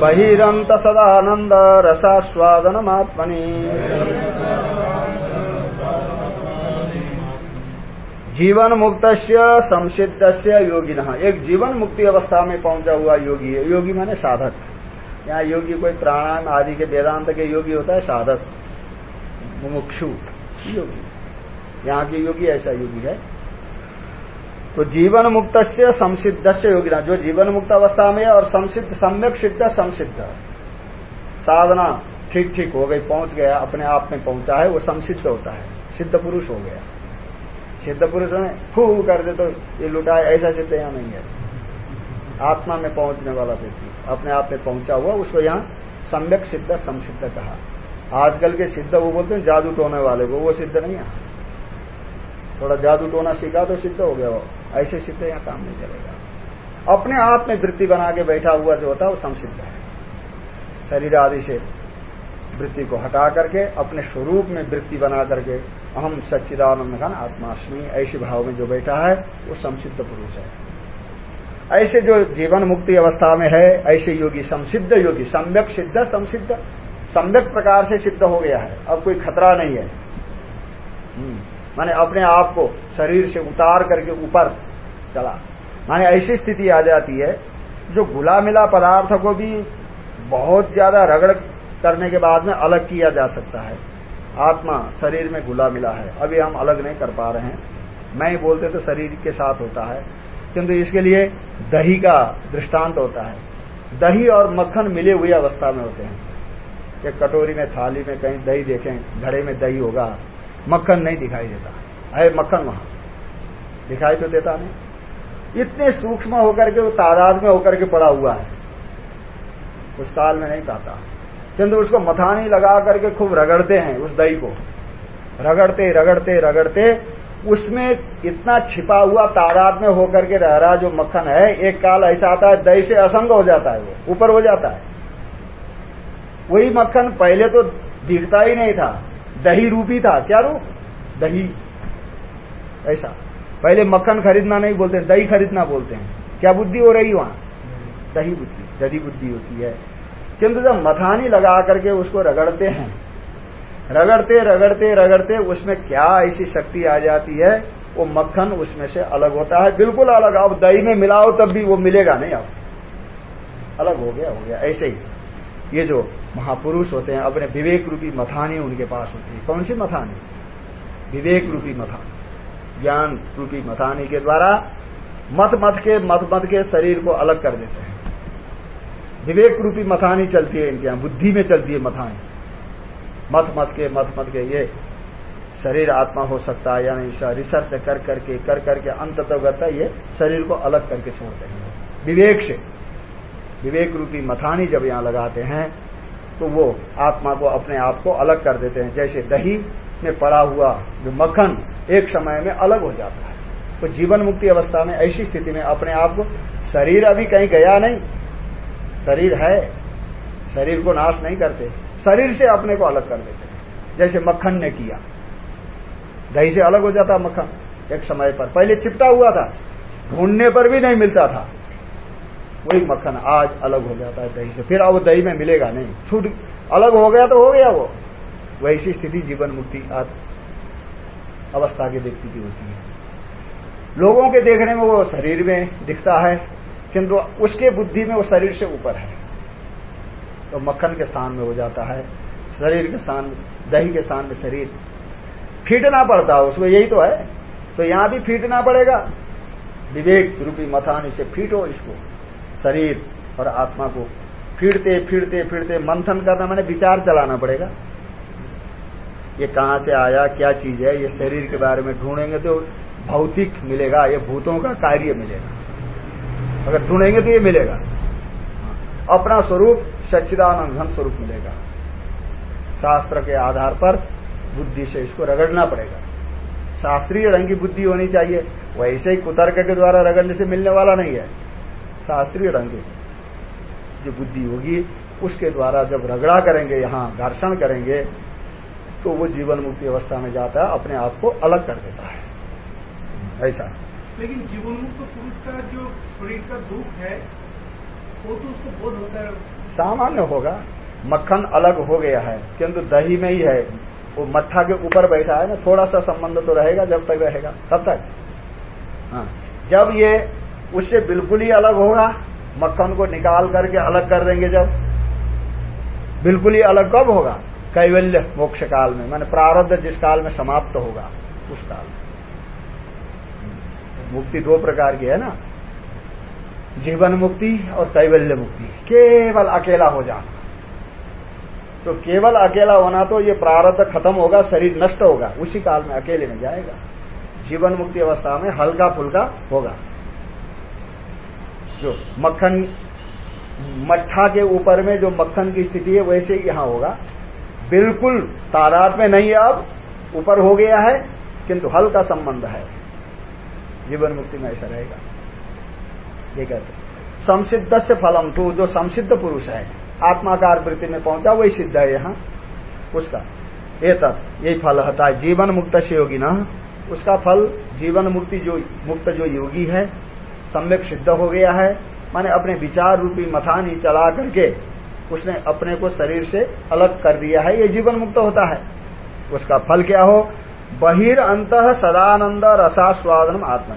बहिरंत सदानंद रसास्वादनमात्मनि। जीवन मुक्त संसिद्ध से योगी एक जीवन मुक्ति अवस्था में पहुँचा हुआ योगी है। योगी माने साधक। यहाँ योगी कोई प्राणायाम आदि के वेदांत के योगी होता है साधक। मुमुक्षु। योगी। यहाँ के योगी ऐसा योगी है। तो जीवन मुक्त से संसिद्ध से योगी जो जीवन मुक्त अवस्था में और संसिद्ध, सम्यक सिद्ध, संसिद्ध। साधना ठीक ठीक हो गई, पहुँच गया, अपने आप में पहुँचा है, वो संसिद्ध होता है। सिद्ध पुरुष हो गया। सिद्ध पुरुष में फू कर दे तो ये लुटाए, ऐसा सिद्ध यहाँ नहीं है। आत्मा में पहुँचने वाला व्यक्ति, अपने आप में पहुँचा हुआ, उसको यहाँ सम्यक सिद्ध, संसिद्ध कहा। आजकल के सिद्ध वो बोलते हैं, जादू टोने वाले को, वो सिद्ध नहीं है। थोड़ा जादू टोना सीखा तो सिद्ध हो गया वो, ऐसे सिद्ध यहाँ काम नहीं चलेगा अपने आप में वृत्ति बना के बैठा हुआ जो होता है, वो संसिद्ध है। शरीर आदि से वृत्ति को हटा करके अपने स्वरूप में वृत्ति बना करके अहम सच्चिदानंद खान आत्माश्मी ऐसे भाव में जो बैठा है वो संसिद्ध पुरुष है। ऐसे जो जीवन मुक्ति अवस्था में है ऐसे योगी संसिद्ध योगी सम्यक सिद्ध संसिद्ध सम्यक प्रकार से सिद्ध हो गया है। अब कोई खतरा नहीं है। हम्म, माने अपने आप को शरीर से उतार करके ऊपर चला। माने ऐसी स्थिति आ जाती है जो घुला मिला पदार्थ को भी बहुत ज़्यादा रगड़ करने के बाद में अलग किया जा सकता है। आत्मा शरीर में घुला मिला है। अभी हम अलग नहीं कर पा रहे हैं। मैं ही बोलते तो शरीर के साथ होता है। किंतु इसके लिए दही का दृष्टांत होता है। दही और मक्खन मिले हुए अवस्था में होते हैं। एक कटोरी में, थाली में कहीं दही देखें, घड़े में दही होगा। मक्खन नहीं दिखाई देता। है मक्खन वहाँ। दिखाई तो देता नहीं। इतने सूक्ष्म होकर के, वो तादाद में होकर के पड़ा हुआ है। उस काल में नहीं पाता। किंतु उसको मथानी लगा करके खूब रगड़ते हैं उस दही को। रगड़ते रगड़ते रगड़ते, उसमें इतना छिपा हुआ तादाद में होकर के रह रहा जो मक्खन है, एक काल ऐसा आता है, दही से असंग हो जाता है वो, ऊपर हो जाता है। वही मक्खन पहले तो दिखता ही नहीं था, दही रूपी था, क्या रूप? दही। ऐसा। पहले मक्खन खरीदना नहीं बोलते, दही खरीदना बोलते हैं। क्या बुद्धि हो रही वहाँ? दही बुद्धि दही बुद्धि होती है। किंतु जब मथानी लगा करके उसको रगड़ते हैं, रगड़ते रगड़ते रगड़ते उसमें क्या ऐसी शक्ति आ जाती है? वो मक्खन उसमें से अलग होता है। बिल्कुल अलग। अब दही में मिलाओ तब भी वो मिलेगा नहीं अब। अलग हो गया हो गया। ऐसे ही। ये जो महापुरुष होते हैं, अपने विवेक रूपी मथानी उनके पास होती है। कौन सी मथानी? विवेक रूपी मथानी। ज्ञान रूपी मथानी के द्वारा मत मत के, मत मत के शरीर को अलग कर देते हैं। विवेक रूपी मथानी चलती है इनके यहाँ। बुद्धि में चलती है मथानी मत मत के, मत मत के ये शरीर आत्मा हो सकता है या नहीं रिसर्च कर करके कर करके अंत तो करता है, ये शरीर को अलग करके छोड़ते हैं। विवेक से। विवेक रूपी मथानी जब यहाँ लगाते हैं तो वो आत्मा को अपने आप को अलग कर देते हैं। जैसे दही में पड़ा हुआ जो मक्खन एक समय में अलग हो जाता है। तो जीवन मुक्ति अवस्था में ऐसी स्थिति में अपने आप को शरीर अभी कहीं गया नहीं शरीर है, शरीर को नाश नहीं करते, शरीर से अपने को अलग कर देते जैसे मक्खन ने किया। दही से अलग हो जाता मक्खन, एक समय पर। पहले चिपटा हुआ था ढूँढने पर भी नहीं मिलता था। वही मक्खन आज अलग हो जाता है दही से। फिर अब दही में मिलेगा नहीं। छूट, अलग हो गया तो हो गया वो। वैसी स्थिति जीवन मुक्ति अवस्था के व्यक्ति की होती है। लोगों के देखने में वो शरीर में दिखता है किंतु उसके बुद्धि में वो शरीर से ऊपर है। तो मक्खन के स्थान में हो जाता है, शरीर के स्थान, दही के स्थान में शरीर। फीटना पड़ता है उसको यही तो है। तो यहाँ भी फीटना पड़ेगा। विवेक रूपी मथान इसे फीटो इसको, शरीर और आत्मा को। फिरते फिरते फिरते मंथन करना मैंने विचार चलाना पड़ेगा। ये कहाँ से आया, क्या चीज़ है, ये शरीर के बारे में ढूंढेंगे तो भौतिक मिलेगा, ये भूतों का कार्य मिलेगा। अगर ढूंढेंगे तो ये मिलेगा। अपना स्वरूप सच्चिदानंद घन स्वरूप मिलेगा। शास्त्र के आधार पर बुद्धि से इसको रगड़ना पड़ेगा। शास्त्रीय ढंग की बुद्धि होनी चाहिए। वैसे ही कुतर्क के द्वारा रगड़ने से मिलने वाला नहीं है। शास्त्रीय ढंग जो बुद्धि होगी, उसके द्वारा जब रगड़ा करेंगे, यहाँ घर्षण करेंगे तो वो जीवन मुक्ति अवस्था में जाता है, अपने आप को अलग कर देता है। ऐसा। लेकिन जीवन मुक्त पुरुष का जो शरीर का दुख है, वो तो उसको बोध होता है। सामान्य होगा। मक्खन अलग हो गया है, किंतु दही में ही है। वो मत्था के ऊपर बैठा है ना थोड़ा सा संबंध तो रहेगा, जब तक रहेगा, तब तक। हाँ। जब ये उससे बिल्कुल ही अलग होगा, मक्खन को निकाल करके अलग कर देंगे जब। बिल्कुल ही अलग कब होगा? कैवल्य मोक्ष काल में, मैंने प्रारब्ध जिस काल में समाप्त होगा, उस काल में। मुक्ति दो प्रकार की है ना? जीवन मुक्ति और कैवल्य मुक्ति। केवल अकेला हो जाना। तो केवल अकेला होना तो ये प्रारब्ध खत्म होगा, शरीर नष्ट होगा। उसी काल में अकेले में जाएगा। जीवन मुक्ति अवस्था में हल्का फुल्का होगा। जो मक्खन, मट्ठा के ऊपर में जो मक्खन की स्थिति है, वैसे ही यहाँ होगा। बिल्कुल तादाद में नहीं, अब ऊपर हो गया है, किंतु हल्का संबंध है। जीवन मुक्ति में ऐसा रहेगा। ये कहते संसिद्ध से फलम तो जो संसिद्ध पुरुष है, आत्माकार वृत्ति में पहुँचा, वही सिद्ध है यहाँ। उसका ये तक यही फल होता है जीवन मुक्त से योगी ना। उसका फल, जीवन मुक्ति जो, मुक्त जो योगी है, सम्यक सिद्ध हो गया है, माने अपने विचार रूपी मथानी चला करके, उसने अपने को शरीर से अलग कर दिया है, ये जीवन मुक्त होता है। उसका फल क्या हो? बहिर अंत सदानंद रसास्वादन आत्मन।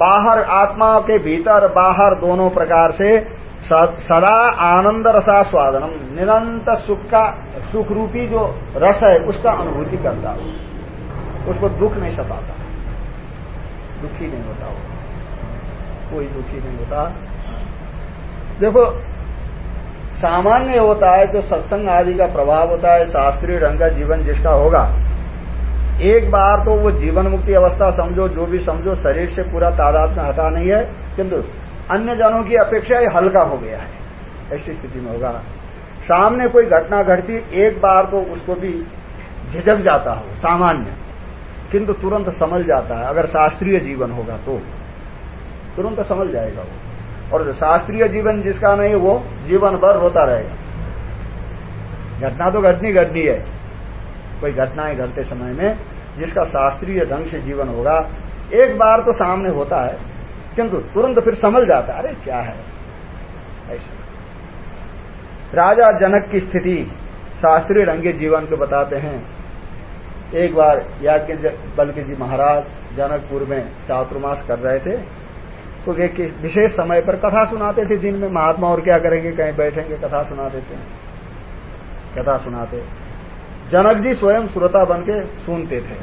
बाहर आत्मा के भीतर, बाहर दोनों प्रकार से सदा आनंद रसास्वादनम निरंतर सुख का सुख रूपी जो रस है, उसका अनुभूति करता हो। उसको दुख नहीं सताता। दुखी नहीं होता वो। कोई दुखी नहीं होता। देखो, सामान्य होता है जो सत्संग आदि का प्रभाव होता है, शास्त्रीय रंग का जीवन जिसका होगा एक बार तो वो जीवन मुक्ति अवस्था समझो, जो भी समझो, शरीर से पूरा तादाद में हटा नहीं है। किंतु अन्य जनों की अपेक्षा ये हल्का हो गया है। ऐसी स्थिति में होगा। सामने कोई घटना घटती, एक बार तो उसको भी झिझक जाता हो, सामान्य। किंतु तुरंत समझ जाता है। अगर शास्त्रीय जीवन होगा तो। तुरंत समझ जाएगा वो। और शास्त्रीय जीवन जिसका नहीं, वो जीवन भर होता रहेगा। घटना तो घटनी घटनी है। कोई घटनाएँ घटते समय में, जिसका शास्त्रीय ढंग से जीवन होगा, एक बार तो सामने होता है, किंतु तुरंत फिर समझ जाता है। अरे, क्या है? ऐसा। राजा जनक की स्थिति, शास्त्रीय के जीवन को बताते हैं। एक बार याज्ञ बल्कि जी महाराज जनकपुर में चातुर्मास कर रहे थे तो एक विशेष समय पर कथा सुनाते थे दिन में। महात्मा और क्या करेंगे? कहीं बैठेंगे, कथा सुना देते हैं कथा सुनाते। जनक जी स्वयं श्रोता बन के सुनते थे।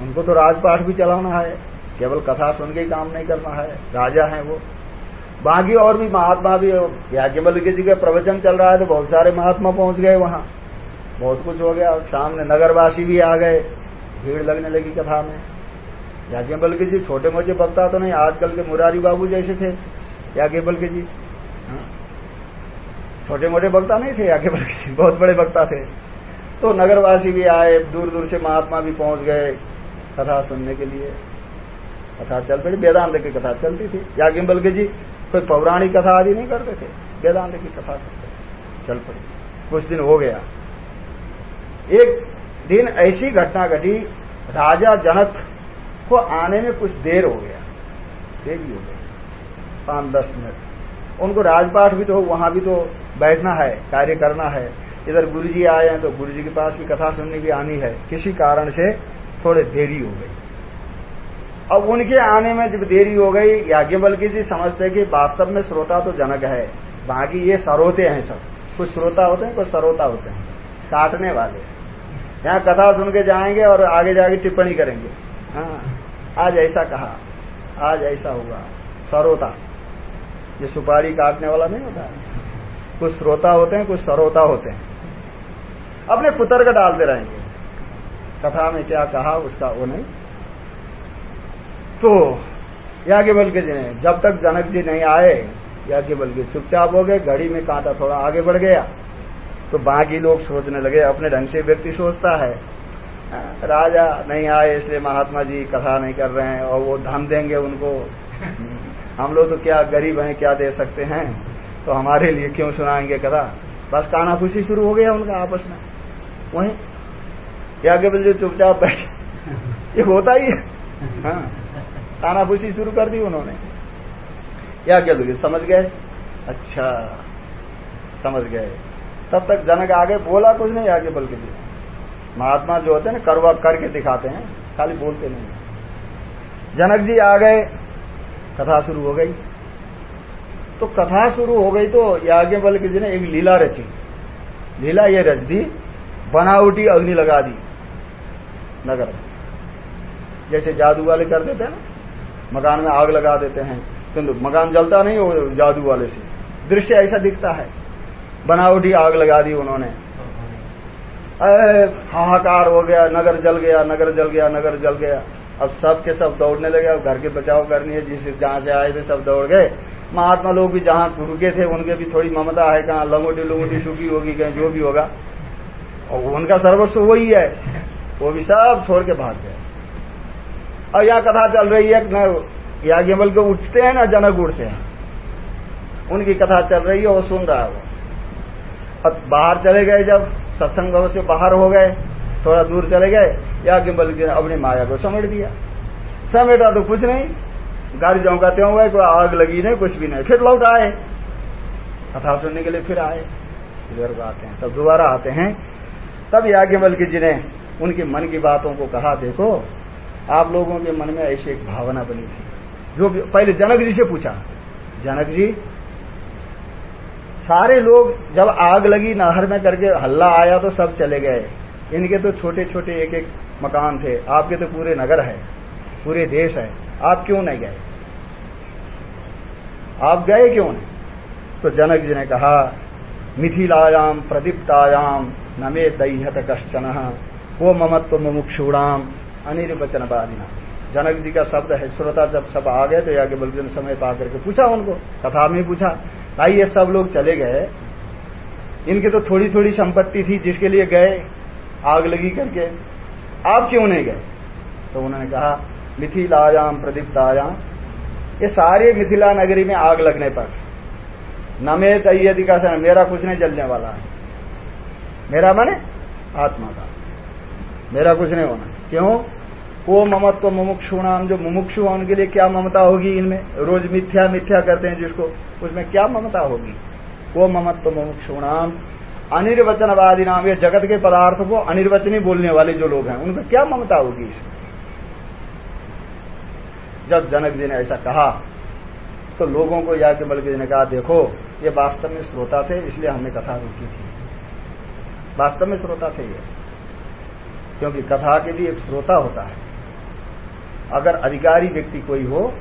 उनको तो राजपाठ भी चलाना है, केवल कथा सुन के काम नहीं करना है, राजा है वो। बाकी और भी महात्मा भी याज्ञवल्क जी का प्रवचन चल रहा है तो बहुत सारे महात्मा पहुँच गए वहाँ। बहुत कुछ हो गया। सामने नगरवासी भी आ गए। भीड़ लगने लगी कथा में। याज्ञवल्क जी छोटे मोटे वक्ता तो नहीं, आजकल के मुरारी बाबू जैसे थे याज्ञवल्क जी। हाँ। छोटे मोटे वक्ता नहीं थे याज्ञवल्क जी, बहुत बड़े वक्ता थे। तो नगरवासी भी आए दूर दूर से महात्मा भी पहुँच गए कथा सुनने के लिए। कथा चल पड़ी, वेदांत की कथा चलती थी। याज्ञवल्क जी कोई पौराणिक कथा आदि नहीं करते थे, वेदांत की कथा चल पड़ी। कुछ दिन हो गया। एक दिन ऐसी घटना घटी, राजा जनक को आने में कुछ देर हो गया। देरी हो गई। पाँच दस मिनट। उनको राजपाठ भी तो वहाँ भी तो बैठना है, कार्य करना है। इधर गुरु जी आए हैं तो गुरु जी के पास भी कथा सुनने की आनी है। किसी कारण से थोड़े देरी हो गई। अब उनके आने में जब देरी हो गई याज्ञवल्की जी समझते कि वास्तव में श्रोता तो जनक है, बाकी ये सरोते हैं सब। कुछ श्रोता होते हैं, कुछ सरोता होते हैं। काटने वाले। यहाँ कथा सुन के जाएँगे और आगे जाके टिप्पणी करेंगे। हाँ आज ऐसा कहा, आज ऐसा हुआ सरोता। ये सुपारी काटने वाला नहीं होता? कुछ श्रोता होते हैं, कुछ सरोता होते हैं। अपने पुत्र का डालते रहेंगे। कथा में क्या कहा, उसका वो नहीं। तो याज्ञबल के जी ने, जब तक जनक जी नहीं आए याज्ञबल के चुपचाप हो गए, घड़ी में कांटा थोड़ा आगे बढ़ गया तो बाकी लोग सोचने लगे, अपने ढंग से व्यक्ति सोचता है। राजा नहीं आए, इसलिए महात्मा जी कथा नहीं कर रहे हैं, और वो धन देंगे उनको। हम लोग तो क्या गरीब हैं, क्या दे सकते हैं? तो हमारे लिए क्यों सुनाएँगे कथा? बस काना खुशी शुरू हो गया उनका आपस में। वहीं केवल जो चुपचाप बैठे। ये होता ही है। हाँ। काना खुशी शुरू कर दी उन्होंने। क्या समझ गए? अच्छा समझ गए। तब तक जनक आगे बोला कुछ नहीं, आगे बल्कि महात्मा जो होते हैं ना करवा करके दिखाते हैं, खाली बोलते नहीं जनक जी आ गए, कथा शुरू हो गई। तो कथा शुरू हो गई तो याज्ञ बल जी ने एक लीला रची। लीला ये रच दी, बनावटी अग्नि लगा दी, नगर। जैसे जादू वाले कर देते हैं ना, मकान में आग लगा देते हैं, किंतु मकान जलता नहीं हो जादू वाले से। दृश्य ऐसा दिखता है, बनावटी आग लगा दी उन्होंने। हाहाकार हो गया, नगर जल गया, नगर जल गया, नगर जल गया। अब सब के सब दौड़ने लगे, अब घर के बचाव करनी है, जिस जहाँ से आए थे सब दौड़ गए। महात्मा लोग भी जहाँ रुके थे, उनके भी थोड़ी ममता है, कहा लंगोटी लंगोटी सूखी होगी, कहीं जो भी होगा। और उनका सर्वस्व वही है। वो भी सब छोड़ के भाग गए। और यह कथा चल रही है न याज्ञवल को उठते हैं, ना जनक उठते हैं। उनकी कथा चल रही है, वो सुन रहा है वो। अब बाहर चले गए जब, सत्संग से बाहर हो गए, थोड़ा दूर चले गए। या कि बल्कि अपनी माया को समेट दिया। समेटा तो कुछ नहीं। गाड़ी जाऊँ का त्यों हुआ कोई आग लगी नहीं, कुछ भी नहीं। फिर लौट आए। कथा सुनने के लिए फिर आए। इधर को आते हैं। तब दोबारा आते हैं। तब याज्ञवल की जी ने उनके मन की बातों को कहा, देखो, आप लोगों के मन में ऐसी एक भावना बनी थी। जो पहले जनक जी से पूछा। जनक जी, सारे लोग जब आग लगी, नहर में करके हल्ला आया तो सब चले गए। इनके तो छोटे छोटे एक एक मकान थे। आपके तो पूरे नगर है, पूरे देश है। आप क्यों नहीं गए? आप गए क्यों नहीं? तो जनक जी ने कहा मिथिलायाम प्रदीप्तायाम नमे दह्यत कश्चन, वो ममत्व मुमुक्षुणाम अनिर्वचन बादिना जनक जी का शब्द है, श्रोता जब सब आ गए तो आगे बलदेव समय पा करके पूछा उनको, कथा में पूछा, भाई ये सब लोग चले गए। इनकी तो थोड़ी थोड़ी संपत्ति थी, जिसके लिए गए। आग लगी करके। आप क्यों नहीं गए? तो उन्होंने कहा मिथिलायाम प्रदीप्तायाम ये सारे मिथिला नगरी में आग लगने पर। नमे तैयदी का सर मेरा कुछ नहीं जलने वाला है। मेरा माने आत्मा का। मेरा कुछ नहीं होना। क्यों? वो ममत्व मुमुक्षु नाम जो मुमुक्षु है उनके लिए क्या ममता होगी इनमें? रोज मिथ्या मिथ्या करते हैं जिसको, उसमें क्या ममता होगी? वो ममत्व मुमुक्षु नाम अनिर्वचनवादी नाम, ये जगत के पदार्थ को अनिर्वचनी बोलने वाले जो लोग हैं उनमें क्या ममता होगी? इसमें जब जनक जी ने ऐसा कहा तो लोगों को याज्ञवल्क जी ने कहा, देखो, ये वास्तव में श्रोता थे, इसलिए हमने कथा रोकी थी। वास्तव में श्रोता थे ये। क्योंकि कथा के लिए एक श्रोता होता है। अगर अधिकारी व्यक्ति कोई हो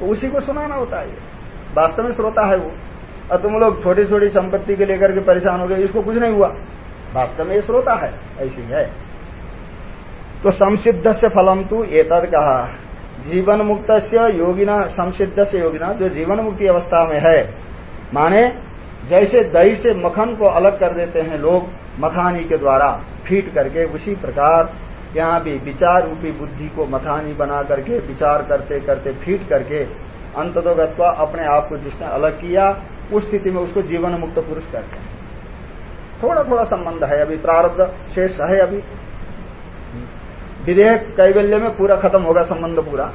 तो उसी को सुनाना होता है। वास्तव में श्रोता है वो। और तुम लोग छोटी छोटी संपत्ति के लेकर के परेशान हो गए, इसको कुछ नहीं हुआ। वास्तव में ये श्रोता है, ऐसी है। तो संसिद्ध से फलम तू, एतद कहा। जीवन मुक्त से योगिना संसिद्ध से योगिना, जो जीवन मुक्ति अवस्था में है। माने, जैसे दही से मखन को अलग कर देते हैं लोग मखानी के द्वारा फीट करके, उसी प्रकार यहाँ भी विचार रूपी बुद्धि को मथानी बना करके, विचार करते करते फीट करके, अंततोगत्वा अपने आप को जिसने अलग किया उस स्थिति में उसको जीवन मुक्त पुरुष कहते हैं। थोड़ा थोड़ा संबंध है अभी, प्रारब्ध शेष है अभी। विधेयक कैवल्य में पूरा खत्म होगा, संबंध पूरा।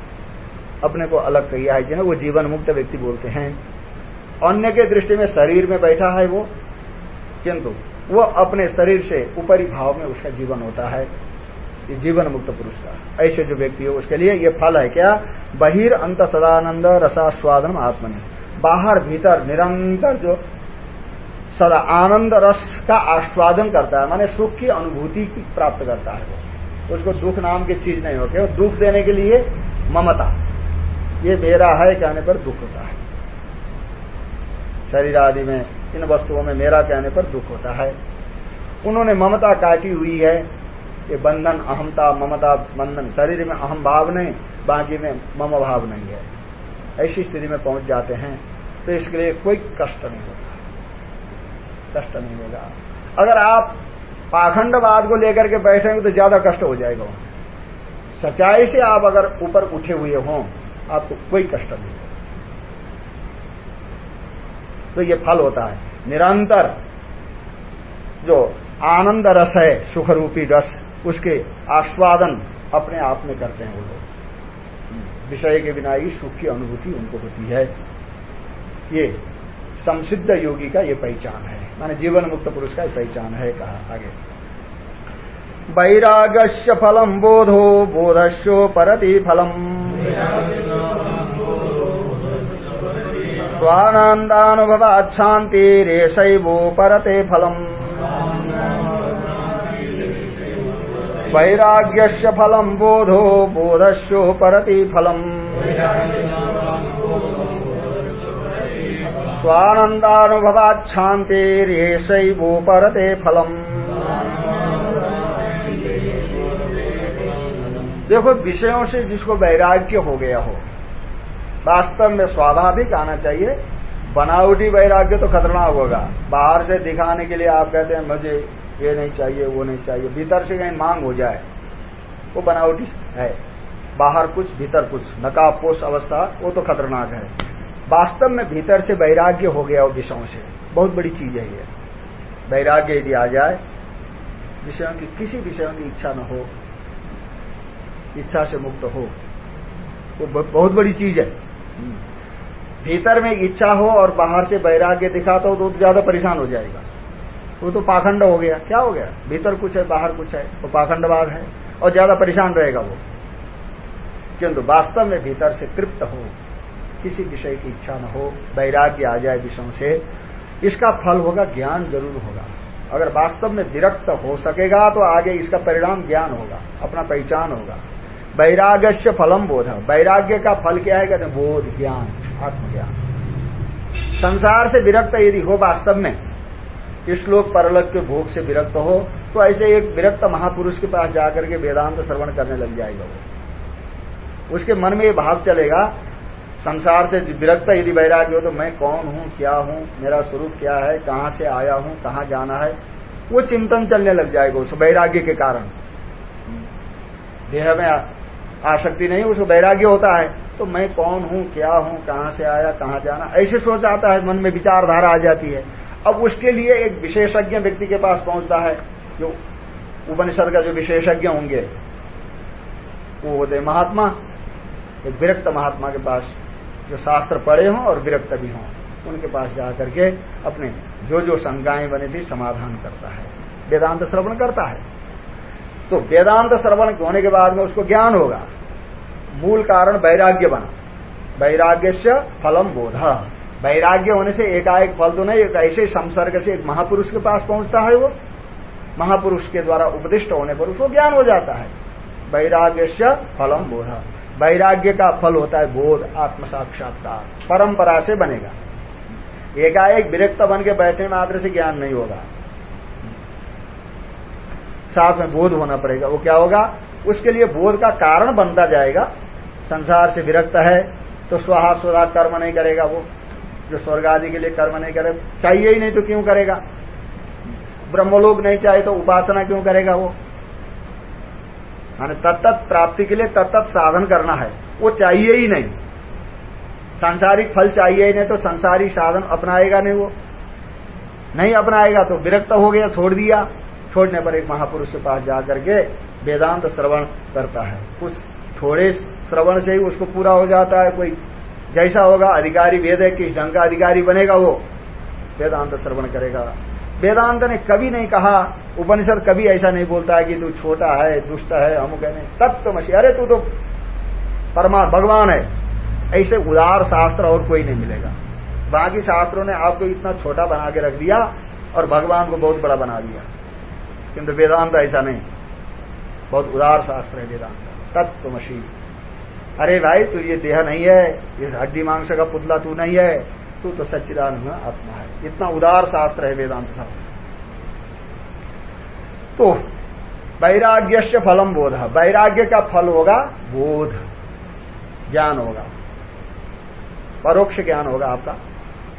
अपने को अलग किया है जिन्हें वो जीवन मुक्त व्यक्ति बोलते हैं। अन्य के दृष्टि में शरीर में बैठा है वो, किंतु वो अपने शरीर से ऊपरी भाव में उसका जीवन होता है। ये जीवन मुक्त पुरुष का। ऐसे जो व्यक्ति हो, उसके लिए ये फल है क्या? बहिर अंत सदानंद रसास्वादन आत्मनि। बाहर भीतर निरंतर जो सदा आनंद रस का आस्वादन करता है, माने सुख की अनुभूति प्राप्त करता है वो। उसको दुख नाम की चीज़ नहीं होती। दुख देने के लिए ममता। ये मेरा है कहने पर दुख होता है। शरीर आदि में, इन वस्तुओं में मेरा कहने पर दुख होता है। उन्होंने ममता काटी हुई है ये बंधन अहमता ममता, बंधन। शरीर में अहम भाव नहीं, बाकी में मम भाव नहीं है। ऐसी स्थिति में पहुँच जाते हैं तो इसके लिए कोई कष्ट नहीं होगा कष्ट नहीं होगा। अगर आप पाखंडवाद को लेकर के बैठेंगे तो ज़्यादा कष्ट हो जाएगा। सच्चाई से आप अगर ऊपर उठे हुए हों, आपको कोई कष्ट नहीं होगा। तो ये फल होता है। निरंतर जो आनंद रस है, सुखरूपी रस, उसके आस्वादन अपने आप में करते हैं वो लोग। विषय के बिना ही सुख की अनुभूति उनको होती है। ये संसिद्ध योगी का ये पहचान है। माने जीवन मुक्त पुरुष का पहचान है कहा आगे। वैराग्य फलम बोधो, बोधस्यो परति फलम। स्वानंदानुभवात शांति रेशैवो परते फलम। वैराग्य फलम बोधो, बोधस्यो परति फलम स्वानंदानुभवात शांति वो परते फलम देखो, विषयों से जिसको वैराग्य हो गया हो, वास्तव में स्वाभाविक आना चाहिए बनावटी वैराग्य तो खतरनाक होगा। बाहर से दिखाने के लिए आप कहते हैं, मुझे ये नहीं चाहिए, वो नहीं चाहिए, भीतर से कहीं मांग हो जाए, वो बनावटी है। बाहर कुछ, भीतर कुछ नकाबपोष अवस्था, वो तो खतरनाक है। वास्तव में भीतर से वैराग्य हो गया वो विषयों से। बहुत बड़ी चीज़ है ये। वैराग्य यदि आ जाए विषयों की, किसी विषयों की इच्छा न हो, इच्छा से मुक्त हो, वो बहुत बड़ी चीज़ है। भीतर में इच्छा हो और बाहर से वैराग्य दिखाता हो तो ज़्यादा परेशान हो जाएगा। वो तो पाखंड हो गया। क्या हो गया? भीतर कुछ है, बाहर कुछ है, वो पाखंडवाद है और ज़्यादा परेशान रहेगा वो। किंतु वास्तव में भीतर से तृप्त हो, किसी विषय की इच्छा न हो, वैराग्य आ जाए विषयों से, इसका फल होगा, ज्ञान ज़रूर होगा। अगर वास्तव में विरक्त हो सकेगा तो आगे इसका परिणाम ज्ञान होगा, अपना पहचान होगा। वैराग्य फलम बोध। वैराग्य का फल क्या है? कहते बोध, ज्ञान, आत्मज्ञान। संसार से विरक्त यदि हो वास्तव में, इस लोक परलोक के भोग से विरक्त हो तो ऐसे एक विरक्त महापुरुष के पास जाकर के वेदांत श्रवण करने लग जाएगा वो। उसके मन में ये भाव चलेगा, संसार से विरक्त यदि वैराग्य हो तो मैं कौन हूँ, क्या हूँ, मेरा स्वरूप क्या है, कहाँ से आया हूँ, कहाँ जाना है, वो चिंतन चलने लग जाएगा उस वैराग्य के कारण। देह में आसक्ति नहीं उसको वैराग्य होता है। तो मैं कौन हूँ, क्या हूँ, कहाँ से आया, कहाँ जाना, ऐसे सोच आता है, मन में विचारधारा आ जाती है। अब उसके लिए एक विशेषज्ञ व्यक्ति के पास पहुँचता है, जो उपनिषद का जो विशेषज्ञ होंगे। वो होते महात्मा, एक विरक्त महात्मा के पास, जो शास्त्र पढ़े हों और विरक्त भी हों। उनके पास जाकर के अपने जो जो शंकाएँ बनी थी, समाधान करता है। वेदांत श्रवण करता है। तो वेदांत श्रवण होने के बाद में उसको ज्ञान होगा। मूल कारण वैराग्य बना। वैराग्य से फलम बोध। वैराग्य होने से एकाएक फल तो नहीं ऐसे संसर्ग से एक महापुरुष के पास पहुँचता है वो। महापुरुष के द्वारा उपदिष्ट होने पर उसको ज्ञान हो जाता है। वैराग्य से फलम बोध। वैराग्य का फल होता है बोध आत्म साक्षात्कार परंपरा से बनेगा। एकाएक विरक्त बन के बैठने मात्र से ज्ञान नहीं होगा। साथ में बोध होना पड़ेगा। वो क्या होगा? उसके लिए बोध का कारण बनता जाएगा। संसार से विरक्त है तो स्वाहा स्वधा कर्म नहीं करेगा वो। जो स्वर्ग आदि के लिए कर्म नहीं करे, चाहिए ही नहीं तो क्यों करेगा? ब्रह्मलोक नहीं चाहे तो उपासना क्यों करेगा वो? तत्त प्राप्ति के लिए तत्त साधन करना है। वो चाहिए ही नहीं। सांसारिक फल चाहिए ही नहीं तो संसारी साधन अपनाएगा नहीं वो। नहीं अपनाएगा तो विरक्त हो गया, छोड़ दिया। छोड़ने पर एक महापुरुष के पास जाकर के वेदांत श्रवण करता है। कुछ थोड़े श्रवण से ही उसको पूरा हो जाता है। कोई जैसा होगा, अधिकारी वेद है, किस ढंग का अधिकारी बनेगा वो? वेदांत श्रवण करेगा। वेदांत ने कभी नहीं कहा, उपनिषद कभी ऐसा नहीं बोलता है कि तू छोटा है, दुष्ट है हम कहने तत्व मसी अरे तू तो परमा, भगवान है। ऐसे उदार शास्त्र और कोई नहीं मिलेगा। बाकी शास्त्रों ने आपको इतना छोटा बना के रख दिया और भगवान को बहुत बड़ा बना दिया। किंतु वेदांत ऐसा नहीं। बहुत उदार शास्त्र है वेदांत। तत्वमसी अरे भाई, तू ये देह नहीं है, ये हड्डी मांस का पुतला तू नहीं है, तू तो सच्चिदानंद आत्मा है। इतना उदार शास्त्र है वेदांत शास्त्र। तो वैराग्य से फलम बोध। वैराग्य का फल होगा बोध, ज्ञान होगा। परोक्ष ज्ञान होगा आपका।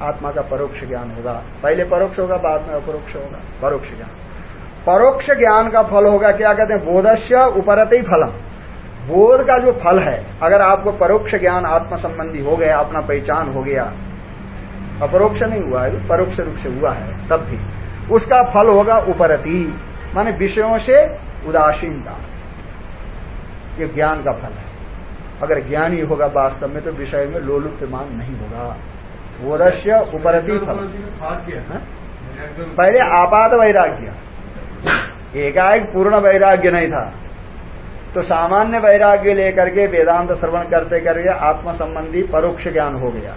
आत्मा का परोक्ष ज्ञान होगा। पहले परोक्ष होगा, बाद में अपरोक्ष होगा। परोक्ष ज्ञान। परोक्ष ज्ञान का फल होगा क्या कहते हैं बोधस्य उपरत ही फलम। बोध का जो फल है अगर आपको परोक्ष ज्ञान आत्म संबंधी हो गया अपना पहचान हो गया अपरोक्ष नहीं हुआ है परोक्ष रूप से हुआ है तब भी। उसका फल होगा उपरति माने विषयों से उदासीनता। ये ज्ञान का फल है। अगर ज्ञानी होगा वास्तव में तो विषय में लोलुप्यमान नहीं होगा। बोधस्य उपरति फल हाँ? पहले आपात वैराग्य। एकाएक पूर्ण वैराग्य नहीं था। तो सामान्य वैराग्य लेकर के वेदांत श्रवण करते करके आत्म संबंधी परोक्ष ज्ञान हो गया।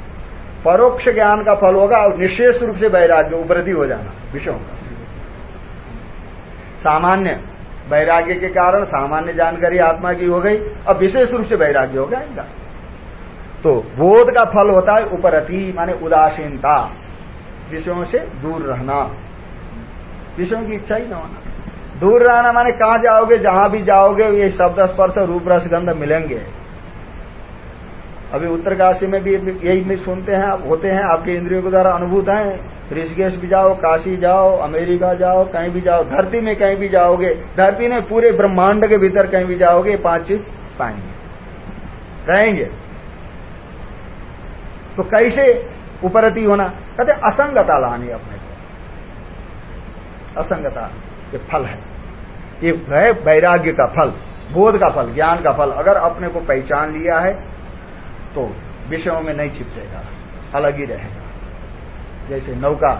परोक्ष ज्ञान का फल होगा और निशेष रूप से वैराग्य उपरति हो जाना, विषयों का। सामान्य वैराग्य के कारण सामान्य जानकारी आत्मा की हो गई, अब विशेष रूप से वैराग्य हो गया इनका तो बोध का फल होता है उपरति, माने उदासीनता, विषयों से दूर रहना। विषयों की इच्छा ही न होना। दूर रहना माने कहा जाओगे, जहाँ भी जाओगे, ये शब्द स्पर्श, रूप, रस, गंध मिलेंगे। अभी उत्तरकाशी में भी यही सुनते हैं आप होते हैं, आपके इंद्रियों के द्वारा अनुभूत हैं। ऋषिकेश भी जाओ, काशी जाओ, अमेरिका जाओ, कहीं भी जाओ, धरती में कहीं भी जाओगे, धरती में पूरे ब्रह्मांड के भीतर कहीं भी जाओगे, पाँच चीज़ पाएँगे। रहेंगे। तो कैसे उपरति होना? कहते असंगता लानी अपने असंगता ये फल है। ये है वैराग्य का फल बोध का फल ज्ञान का फल अगर अपने को पहचान लिया है तो विषयों में नहीं छिपटेगा अलग ही रहेगा। जैसे नौका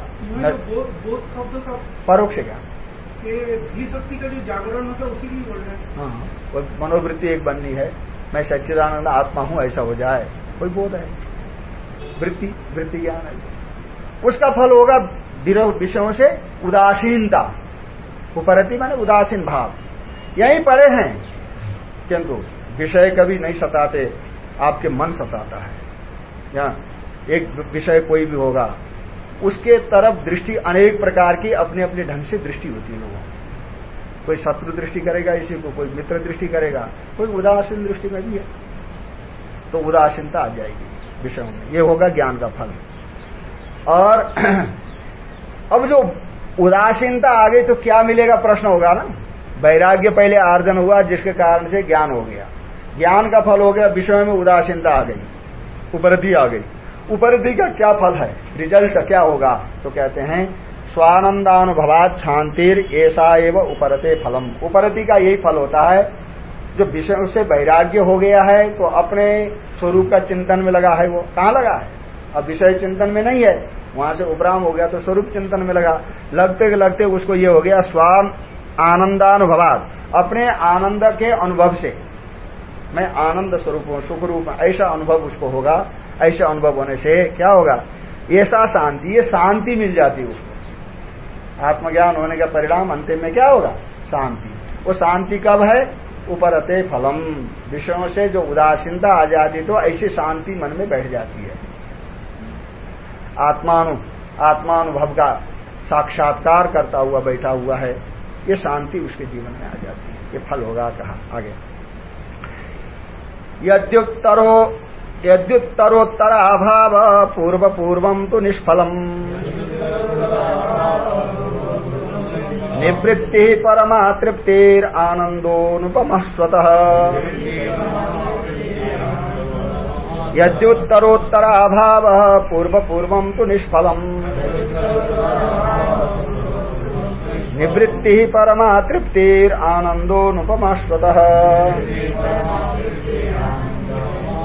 शब्द का परोक्ष ज्ञान। शक्ति का जो जागरण होता है उसी की बोल रहे हैं। हाँ मनोवृत्ति एक बननी है मैं सच्चिदानंद आत्मा हूँ ऐसा हो जाए कोई बोध है। वृत्ति वृत्ति ज्ञान है। उसका फल होगा विषयों से उदासीनता। उपरति माने उदासीन भाव। यही पड़े हैं। किंतु विषय कभी नहीं सताते, आपके मन सताता है। या एक विषय कोई भी होगा, उसके तरफ़ दृष्टि अनेक प्रकार की अपने अपने ढंग से दृष्टि होती है लोगों कोई शत्रु दृष्टि करेगा इसी को, कोई मित्र दृष्टि करेगा, कोई उदासीन दृष्टि में भी है। तो उदासीनता आ जाएगी विषयों में। ये होगा ज्ञान का फल। और अब जो उदासीनता आ गई तो क्या मिलेगा प्रश्न होगा ना? वैराग्य पहले आर्जन हुआ, जिसके कारण से ज्ञान हो गया। ज्ञान का फल हो गया, विषय में उदासीनता आ गई, उपरधि आ गई। उपरधि का क्या फल है? रिज़ल्ट क्या होगा? तो कहते हैं, स्वानंदानुभवात शांतिर, ऐसा एवं उपरते फलम। उपरति का यही फल होता है, जो विषय से वैराग्य हो गया है तो अपने स्वरूप का चिंतन में लगा है वो। कहाँ लगा है? अब विषय चिंतन में नहीं है। वहाँ से उपराम हो गया तो स्वरूप चिंतन में लगा। लगते लगते उसको ये हो गया स्वाम आनंदानुभवात। अपने आनंद के अनुभव से। मैं आनंद स्वरूप हूँ, सुख रूप ऐसा अनुभव उसको होगा, ऐसा अनुभव होने से क्या होगा? ऐसा शांति, ये शांति मिल जाती है उसको। आत्मज्ञान होने का परिणाम अंतिम में क्या होगा? शांति। वो शांति कब है? उपरते फलम। विषयों से जो उदासीनता आ जाती तो ऐसी शांति मन में बैठ जाती है। आत्मानु आत्मानुभव का साक्षात्कार करता हुआ, बैठा हुआ है, ये शांति उसके जीवन में आ जाती है। ये फल होगा कहा, आगे। यद्युत्तरो यद्युत्तरोत्तर अभाव पूर्व पूर्व तो निष्फलम। निवृत्ति परमा तृप्तिर आनंदोनुपम स्वतः। यद्युत्तरोत्तर अभाव पूर्व पूर्व तो निष्फलम। निवृत्ति परमा तृप्तिर आनंदोनुपमाश्वत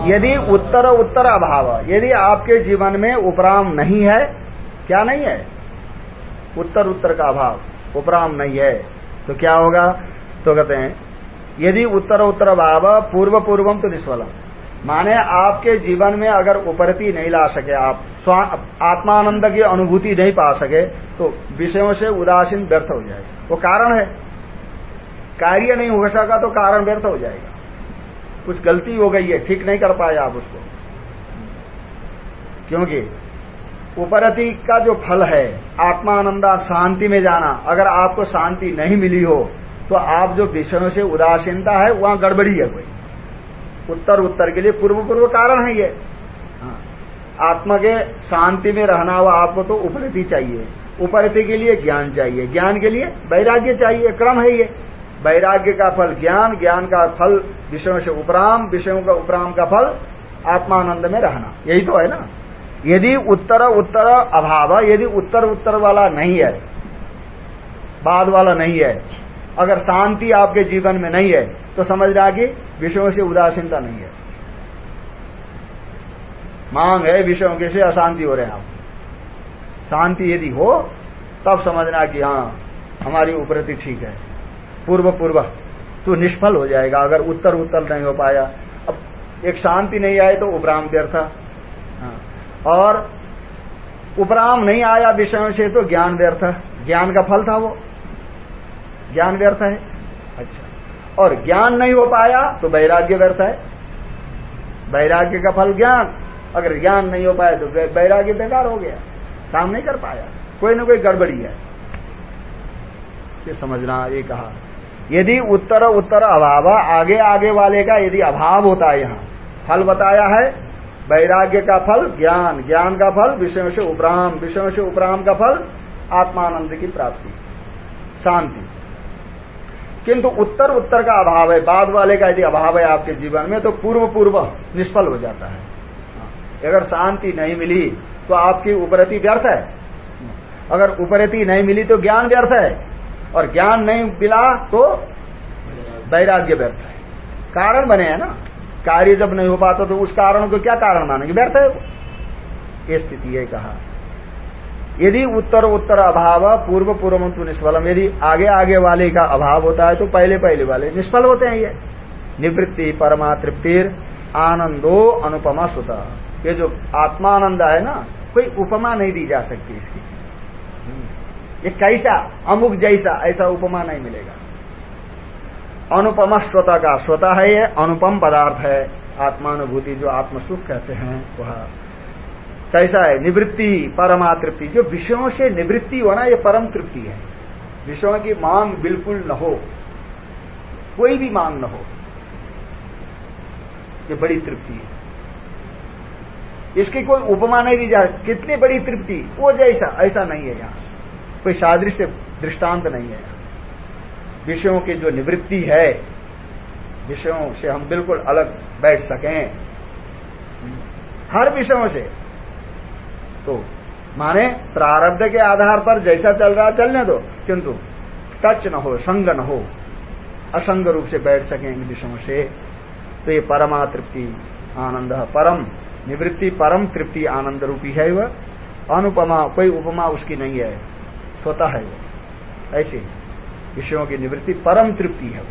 यदि उत्तर उत्तर अभाव यदि आपके जीवन में उपराम नहीं है, क्या नहीं है? उत्तर उत्तर का अभाव, उपराम नहीं है तो क्या होगा? तो कहते हैं, यदि उत्तर उत्तर अभाव पूर्व पूर्वम तो निष्फलम। माने आपके जीवन में अगर उपरति नहीं ला सके आप आत्मानंद की अनुभूति नहीं पा सके तो विषयों से उदासीन व्यर्थ हो जाएगा। वो कारण है। कार्य नहीं हो सका तो कारण व्यर्थ हो जाएगा। कुछ गलती हो गई है, ठीक नहीं कर पाए आप उसको। क्योंकि उपरति का जो फल है, आत्मानंदा, शांति में जाना, अगर आपको शांति नहीं मिली हो तो आप जो विषयों से उदासीनता है, वहाँ गड़बड़ी है कोई। उत्तर उत्तर के लिए पूर्व पूर्व कारण है ये। हाँ। आत्मा के शांति में रहना हुआ आपको तो उपरति चाहिए। उपरति के लिए ज्ञान चाहिए। ज्ञान के लिए वैराग्य चाहिए। क्रम है ये। वैराग्य का फल ज्ञान ज्ञान का फल विषयों से उपराम, विषयों का उपराम का फल आत्मानंद में रहना। यही तो है ना। यदि उत्तर उत्तर अभाव, यदि उत्तर उत्तर वाला नहीं है, बाद वाला नहीं है अगर शांति आपके जीवन में नहीं है तो समझ रहा कि विषयों से उदासीनता नहीं है। मांग है विषयों के से अशांति हो रहे हैं आप। शांति यदि हो, तब समझना कि हाँ हमारी उपरति ठीक है। पूर्व पूर्व तो निष्फल हो जाएगा, अगर उत्तर उत्तर नहीं हो पाया। अब एक शांति नहीं आए तो उपराम व्यर्थ हाँ। और उपराम नहीं आया विषयों से तो ज्ञान व्यर्थ ज्ञान का फल था वो। ज्ञान व्यर्थ है। अच्छा। और ज्ञान नहीं हो पाया तो वैराग्य व्यर्थ है। वैराग्य का फल ज्ञान। अगर ज्ञान नहीं हो पाया तो वैराग्य बेकार हो गया। काम नहीं कर पाया। कोई ना कोई गड़बड़ी है। ये समझना, ये कहा। यदि उत्तर उत्तर अभाव, आगे आगे वाले का यदि अभाव होता है यहाँ, फल बताया है, वैराग्य का फल ज्ञान ज्ञान का फल विषयों से उपराम, विषयों से उपराम का फल आत्मानंद की प्राप्ति, शांति। किंतु उत्तर उत्तर का अभाव है, बाद वाले का यदि अभाव है आपके जीवन में तो पूर्व पूर्व निष्फल हो जाता है। अगर शांति नहीं मिली तो आपकी उपरति व्यर्थ है। अगर उपरति नहीं मिली तो ज्ञान व्यर्थ है। और ज्ञान नहीं मिला तो वैराग्य व्यर्थ है। कारण बने हैं ना। कार्य जब नहीं हो पाता तो उस कारण को क्या कारण मानेंगे? व्यर्थ है ये स्थिति है कहा। यदि उत्तर उत्तर अभाव, पूर्व पूर्व निष्फलम, यदि आगे आगे वाले का अभाव होता है तो पहले पहले वाले निष्फल होते हैं ये। निवृत्ति, परमा तृप्तिर, आनंदो अनुपमा सुता। ये जो आत्मानंद है ना, कोई उपमा नहीं दी जा सकती इसकी। ये कैसा, अमुक जैसा, ऐसा उपमा नहीं मिलेगा। अनुपमा श्रोता का, श्रोता है ये, अनुपम पदार्थ है। आत्मानुभूति, जो आत्मसुख कहते हैं, वह कैसा है? निवृत्ति परमा तृप्ति जो विषयों से निवृत्ति होना ये परम तृप्ति है। विषयों की मांग बिल्कुल न हो। कोई भी मांग न हो। ये बड़ी तृप्ति है। इसकी कोई उपमा नहीं दी जा कितनी बड़ी तृप्ति? वो जैसा, ऐसा नहीं है यहाँ। कोई सादृश्य दृष्टांत नहीं है। विषयों की जो निवृत्ति है, विषयों से हम बिल्कुल अलग बैठ सकें। हर विषयों से। तो। माने प्रारब्ध के आधार पर जैसा चल रहा, चलने दो, किंतु टच न हो, संग न हो, असंग रूप से बैठ सकें इन विषयों से। तो ये परमा तृप्ति आनंद, परम निवृत्ति, परम तृप्ति आनंद रूपी है वह। अनुपमा, कोई उपमा उसकी नहीं है, स्वतः है ऐसे विषयों की निवृत्ति परम तृप्ति है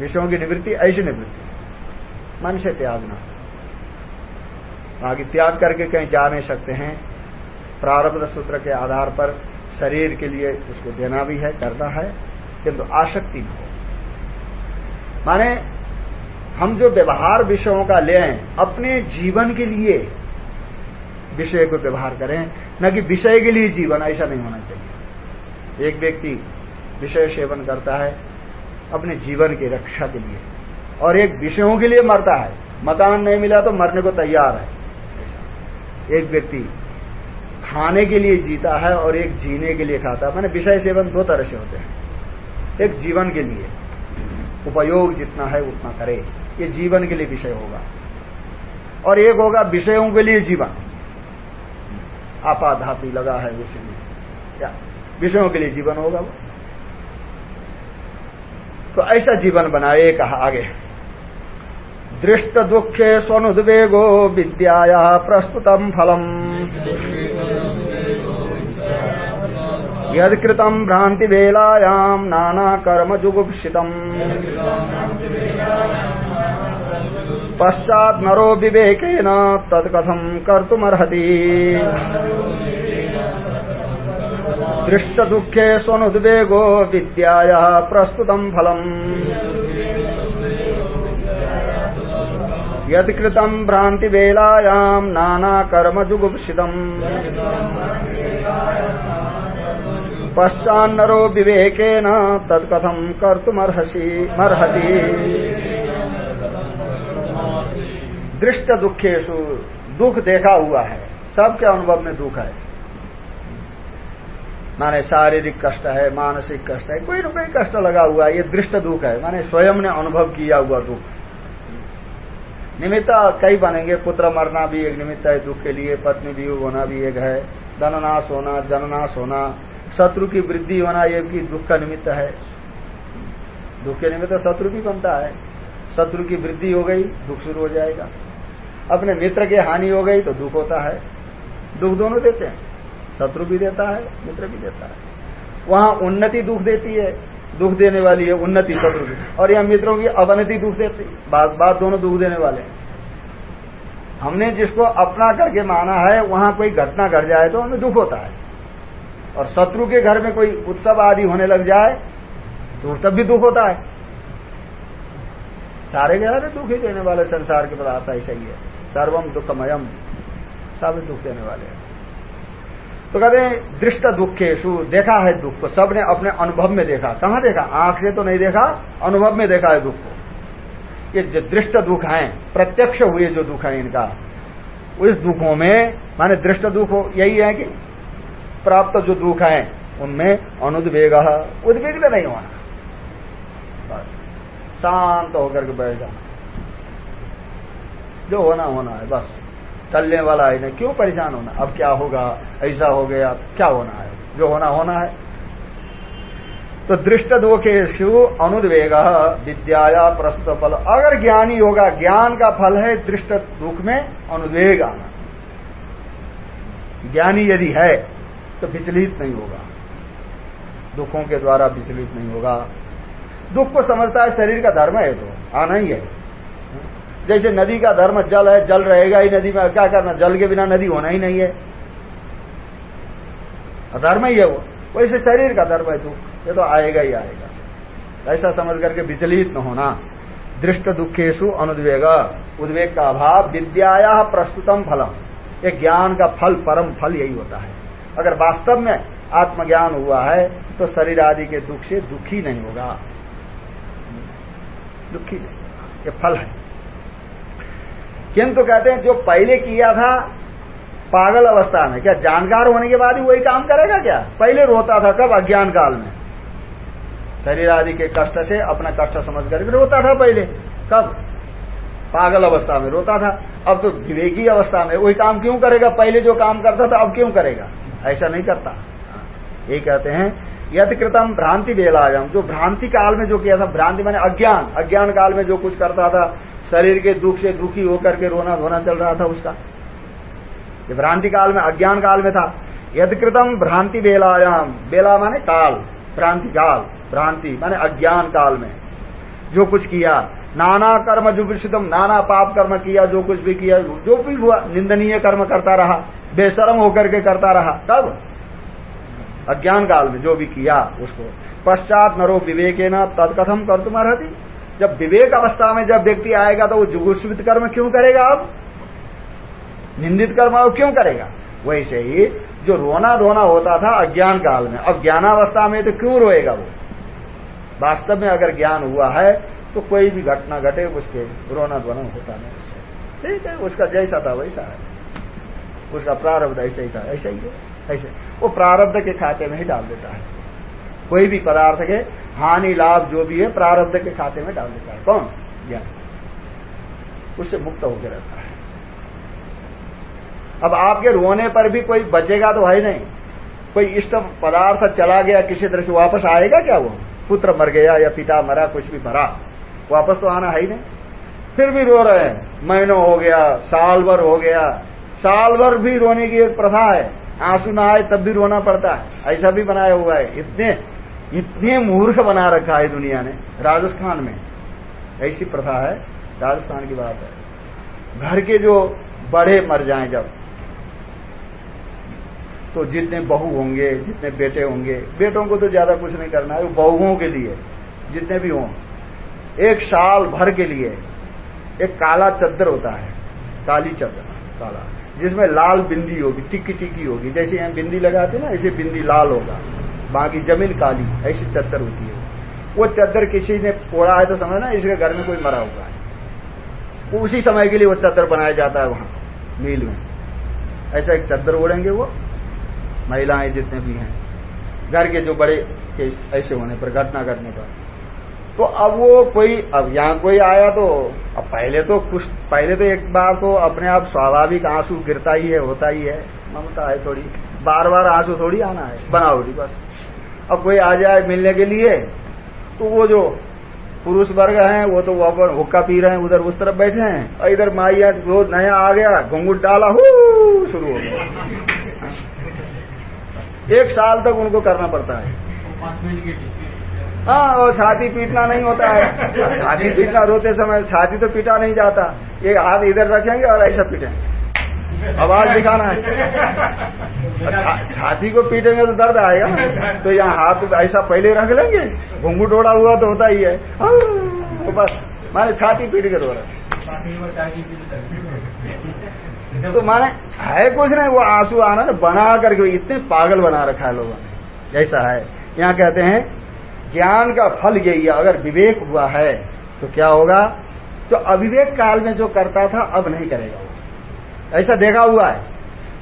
विषयों की निवृत्ति ऐसी निवृत्ति। मन से त्यागना। आगे त्याग करके कहीं जा नहीं सकते हैं। प्रारब्ध सूत्र के आधार पर शरीर के लिए उसको देना भी है, करना है, किंतु आसक्ति हो। माने हम जो व्यवहार विषयों का लें अपने जीवन के लिए विषय को व्यवहार करें, न कि विषय के लिए जीवन, ऐसा नहीं होना चाहिए। एक व्यक्ति विषय सेवन करता है, अपने जीवन की रक्षा के लिए, और एक विषयों के लिए मरता है। मकान नहीं मिला तो मरने को तैयार है। एक व्यक्ति खाने के लिए जीता है और एक जीने के लिए खाता है। मैंने विषय सेवन दो तरह से होते हैं। एक जीवन के लिए। उपयोग जितना है उतना करे। ये जीवन के लिए विषय होगा। और एक होगा विषयों के लिए जीवन। आपाधापी लगा है विषय में। क्या विषयों के लिए जीवन होगा वो। तो ऐसा जीवन बनाए, कहा आगे। दृष्ट दुखे स्वनुद्वेगो विद्याया प्रस्तुतम फलम। यदकृतम भ्रांति वेलायाम नाना कर्म जुगुप्सितम पश्चात नरो विवेकेन तत्कथम कर्तुमर्हति। दृष्ट दुखे स्वनुद्वेगो विद्याया प्रस्तुतम फलम। यदकृतम भ्रांति वेलायाम नाना कर्म जुगुप्सितम पश्चान्नरो विवेकेन तत्कथम कर्तुमर्हसी मर्हति दृष्ट दुखेशु दुख देखा हुआ है। सबके अनुभव में दुख है। माने शारीरिक कष्ट है, मानसिक कष्ट है, कोई न कोई कष्ट लगा हुआ है, ये दृष्ट दुख है। माने स्वयं ने अनुभव किया हुआ दुख। निमित्त कई बनेंगे। पुत्र मरना भी एक निमित्त है, दुख के लिए, पत्नी भी होना भी एक है। धननाश होना, जननाश होना, शत्रु की वृद्धि होना ये भी दुख का निमित्त है। दुख के निमित्त शत्रु भी बनता है। शत्रु की वृद्धि हो गई, दुख शुरू हो जाएगा। अपने मित्र की हानि हो गई तो दुख होता है। दुख दोनों देते हैं। शत्रु भी देता है, मित्र भी देता है। वहाँ उन्नति दुख देती है। दुख देने वाली है, उन्नति शत्रु और यहाँ मित्रों की अवनति दुख देती बात बात दोनों दुख देने वाले हैं। हमने जिसको अपना करके माना है, वहाँ कोई घटना घट जाए तो हमें दुख होता है। और शत्रु के घर में कोई उत्सव आदि होने लग जाए तो तब भी दुख होता है। सारे के सारे दुख ही देने वाले संसार के पदार्थ, ऐसा ही है। सर्वम दुखमयम सब दुख देने वाले हैं। तो कहते हैं, दृष्ट दुखेशु देखा है दुख को। सबने अपने अनुभव में देखा। कहाँ देखा? आँख से तो नहीं देखा, अनुभव में देखा है दुख को। ये जो दृष्ट दुख है, प्रत्यक्ष हुए जो दुख है इनका, उस दुखों में, माने दृष्ट दुख यही है कि प्राप्त जो दुख है, उनमें अनुद्वेग उद्विग्न नहीं होना। शांत होकर के बैठ जाना। जो होना होना है, बस। चलने वाला है नहीं क्यों परेशान होना? अब क्या होगा? ऐसा हो गया, क्या होना है? जो होना होना है। तो दृष्ट दोषेशु अनुद्वेग, विद्याया प्रस्तुत फल अगर ज्ञानी होगा, ज्ञान का फल है दृष्ट दुख में अनुद्वेग। आना ज्ञानी यदि है तो विचलित नहीं होगा। दुखों के द्वारा विचलित नहीं होगा। दुख को समझता है, शरीर का धर्म है तो आना ही है। जैसे नदी का धर्म जल है, जल रहेगा ही नदी में, क्या करना? जल के बिना नदी होना ही नहीं है। धर्म ही है वो। वैसे शरीर का धर्म है दुख ये तो आएगा ही आएगा। ऐसा समझ करके विचलित न होना। दृष्ट दुखेशु अनुद्वेग। उद्वेग का अभाव विद्याया प्रस्तुतम फलम। ये ज्ञान का फल, परम फल यही होता है। अगर वास्तव में आत्मज्ञान हुआ है तो शरीर आदि के दुख से दुखी नहीं होगा। दुखी नहीं ये फल है। किंतु कहते हैं, जो पहले किया था, पागल अवस्था में, क्या जानकार होने के बाद ही वही काम करेगा क्या? पहले रोता था कब? अज्ञान काल में। शरीर आदि के कष्ट से अपना कष्ट समझ करके रोता था पहले। कब? पागल अवस्था में रोता था। अब तो विवेकी अवस्था में, वही काम क्यों करेगा? पहले जो काम करता था, अब क्यों करेगा? ऐसा नहीं करता। ये कहते हैं यद कृतम भ्रांति बेलायम जो भ्रांति काल में जो किया था, भ्रांति माने अज्ञान। अज्ञान काल में जो कुछ करता था, शरीर के दुख से दुखी होकर के रोना धोना चल रहा था उसका। ये भ्रांति काल में, अज्ञान काल में था। यद कृतम भ्रांति बेलायाम बेला माने काल भ्रांति काल भ्रांति माने अज्ञान काल में। जो कुछ किया, नाना कर्म जुगृषितम, नाना पाप कर्म किया, जो कुछ भी किया, जो भी हुआ, निंदनीय कर्म करता रहा, बेशरम होकर के करता रहा, तब अज्ञान काल में जो भी किया उसको। पश्चात नरो विवेके न कथम कर तुम अर्ति जब विवेक अवस्था में जब व्यक्ति आएगा तो वो जुगुस्वित कर्म क्यों करेगा अब? निंदित कर्म अब क्यों करेगा? वैसे ही जो रोना धोना होता था अज्ञान काल में, अब ज्ञानावस्था में तो क्यों रोएगा वो? वास्तव में अगर ज्ञान हुआ है तो कोई भी घटना घटे, उसके रोना धोना होता नहीं। ठीक है, उसका जैसा था वैसा है। उसका प्रारब्ध ऐसा ही था, ऐसा ही है। ऐसे। वो प्रारब्ध के खाते में ही डाल देता है। कोई भी पदार्थ के हानि, लाभ जो भी है, प्रारब्ध के खाते में डाल देता है। कौन? ज्ञान उससे मुक्त होकर रहता है। अब आपके रोने पर भी कोई बचेगा तो है नहीं। कोई इष्ट पदार्थ चला गया, किसी तरह से वापस आएगा क्या वो? पुत्र मर गया या पिता मरा, कुछ भी मरा वापस तो आना है ही नहीं। फिर भी रो रहे हैं। महीनों हो गया, साल भर हो गया। साल भर भी रोने की एक प्रथा है। आँसू ना आए तब भी रोना पड़ता है। ऐसा भी बनाया हुआ है। इतने इतने मूर्ख बना रखा है दुनिया ने, राजस्थान में। ऐसी प्रथा है, राजस्थान की बात है। घर के जो बड़े मर जाएँ जब तो जितने बहू होंगे, जितने बेटे होंगे, बेटों को तो ज़्यादा कुछ नहीं करना है बहुओं के लिए, जितने भी हों। एक साल भर के लिए एक काला चद्दर होता है, काली चद्दर, काला। जिसमें लाल बिंदी होगी टिक्की टिक्की होगी। जैसे यहाँ बिंदी लगाते ना, ऐसे बिंदी लाल होगा। बाकी ज़मीन काली, ऐसी चद्दर होती है। वो चद्दर किसी ने ओढ़ा है तो समझ ना, इसके घर में कोई मरा हुआ है। उसी समय के लिए वो चद्दर बनाया जाता है वहाँ मील में। ऐसा एक चद्दर ओढ़ेंगे वो, महिलाएँ जितने भी हैं, घर के जो बड़े के ऐसे होने पर, घटना घटने पर। तो अब वो कोई अब यहाँ कोई आया तो अब पहले तो कुछ, पहले तो एक बार तो अपने आप स्वाभाविक आँसू गिरता ही है, होता ही है। ममता है थोड़ी। बार बार आँसू थोड़ी आना है। बनावटी बस। अब कोई आ जाए मिलने के लिए तो वो जो पुरुष वर्ग हैं, वो तो वहाँ पर हुक्का पी रहे हैं, उधर उस तरफ़ बैठे हैं। और इधर माइया जो नया आ गया घुंगुट डाला, हु, शुरू हो गया। एक साल तक उनको करना पड़ता है। हाँ और छाती पीटना नहीं होता है। छाती पीटना रोते समय छाती तो पीटा नहीं जाता। ये हाथ इधर रखेंगे और ऐसा पीटेंगे। आवाज़ दिखाना है। छाती को पीटेंगे तो दर्द आएगा तो यहाँ हाथ ऐसा पहले रख लेंगे घुंगू टोड़ा हुआ तो होता ही है। तो बस माने छाती पीट के रो रहे तो माने है कुछ नहीं वो आँसू आना ना बना करके इतने पागल बना रखा है लोगों ने। जैसा है। यहाँ कहते हैं ज्ञान का फल यही है। अगर विवेक हुआ है तो क्या होगा? तो अविवेक काल में जो करता था, अब नहीं करेगा वो। ऐसा देखा हुआ है।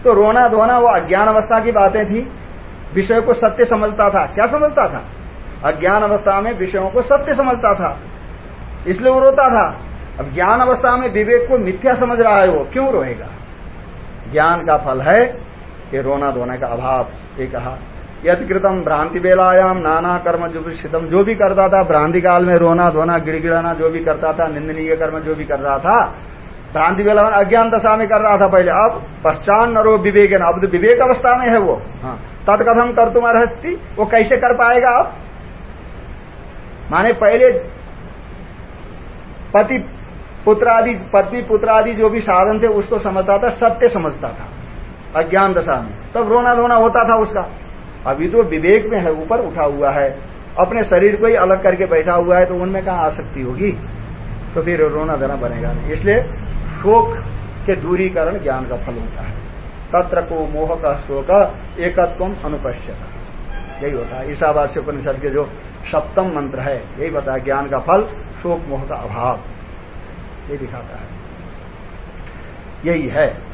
तो रोना धोना, वो अज्ञान अवस्था की बातें थी। विषय को सत्य समझता था। क्या समझता था? अज्ञान अवस्था में विषयों को सत्य समझता था। इसलिए वो रोता था। अब ज्ञान अवस्था में विवेक को मिथ्या समझ रहा है वो। क्यों रोएगा? ज्ञान का फल है कि रोना धोने का अभाव, ये कहा। यद कृतम भ्रांति बेलायाम नाना कर्म जो जुषितम जो भी करता था भ्रांति काल में रोना, धोना, गिड़गिड़ाना, जो भी करता था, निंदनीय कर्म जो भी कर रहा था भ्रांति बेला अज्ञान दशा में कर रहा था पहले। अब पश्चान नरो विवेक अब तो विवेक अवस्था में है वो। हाँ। तत्कथम कर तुम अर्हस्ती वो कैसे कर पाएगा अब? माने पहले पति पुत्रादि, पत्नी पुत्रादि जो भी साधन थे, उसको समझता था, सत्य समझता था अज्ञान दशा में। तब रोना धोना होता था उसका। अभी तो विवेक में है, ऊपर उठा हुआ है। अपने शरीर को ही अलग करके बैठा हुआ है तो उनमें कहा आसक्ति होगी? तो फिर रोना धोना बनेगा नहीं। इसलिए शोक के दूरीकरण ज्ञान का फल होता है। तत्र को मोह का शोक एकत्व अनुपश्यता। यही होता है। ईशावास्य उपनिषद के जो सप्तम मंत्र है, यही बताया, ज्ञान का फल, शोक मोह का अभाव। ये दिखाता है। यही है।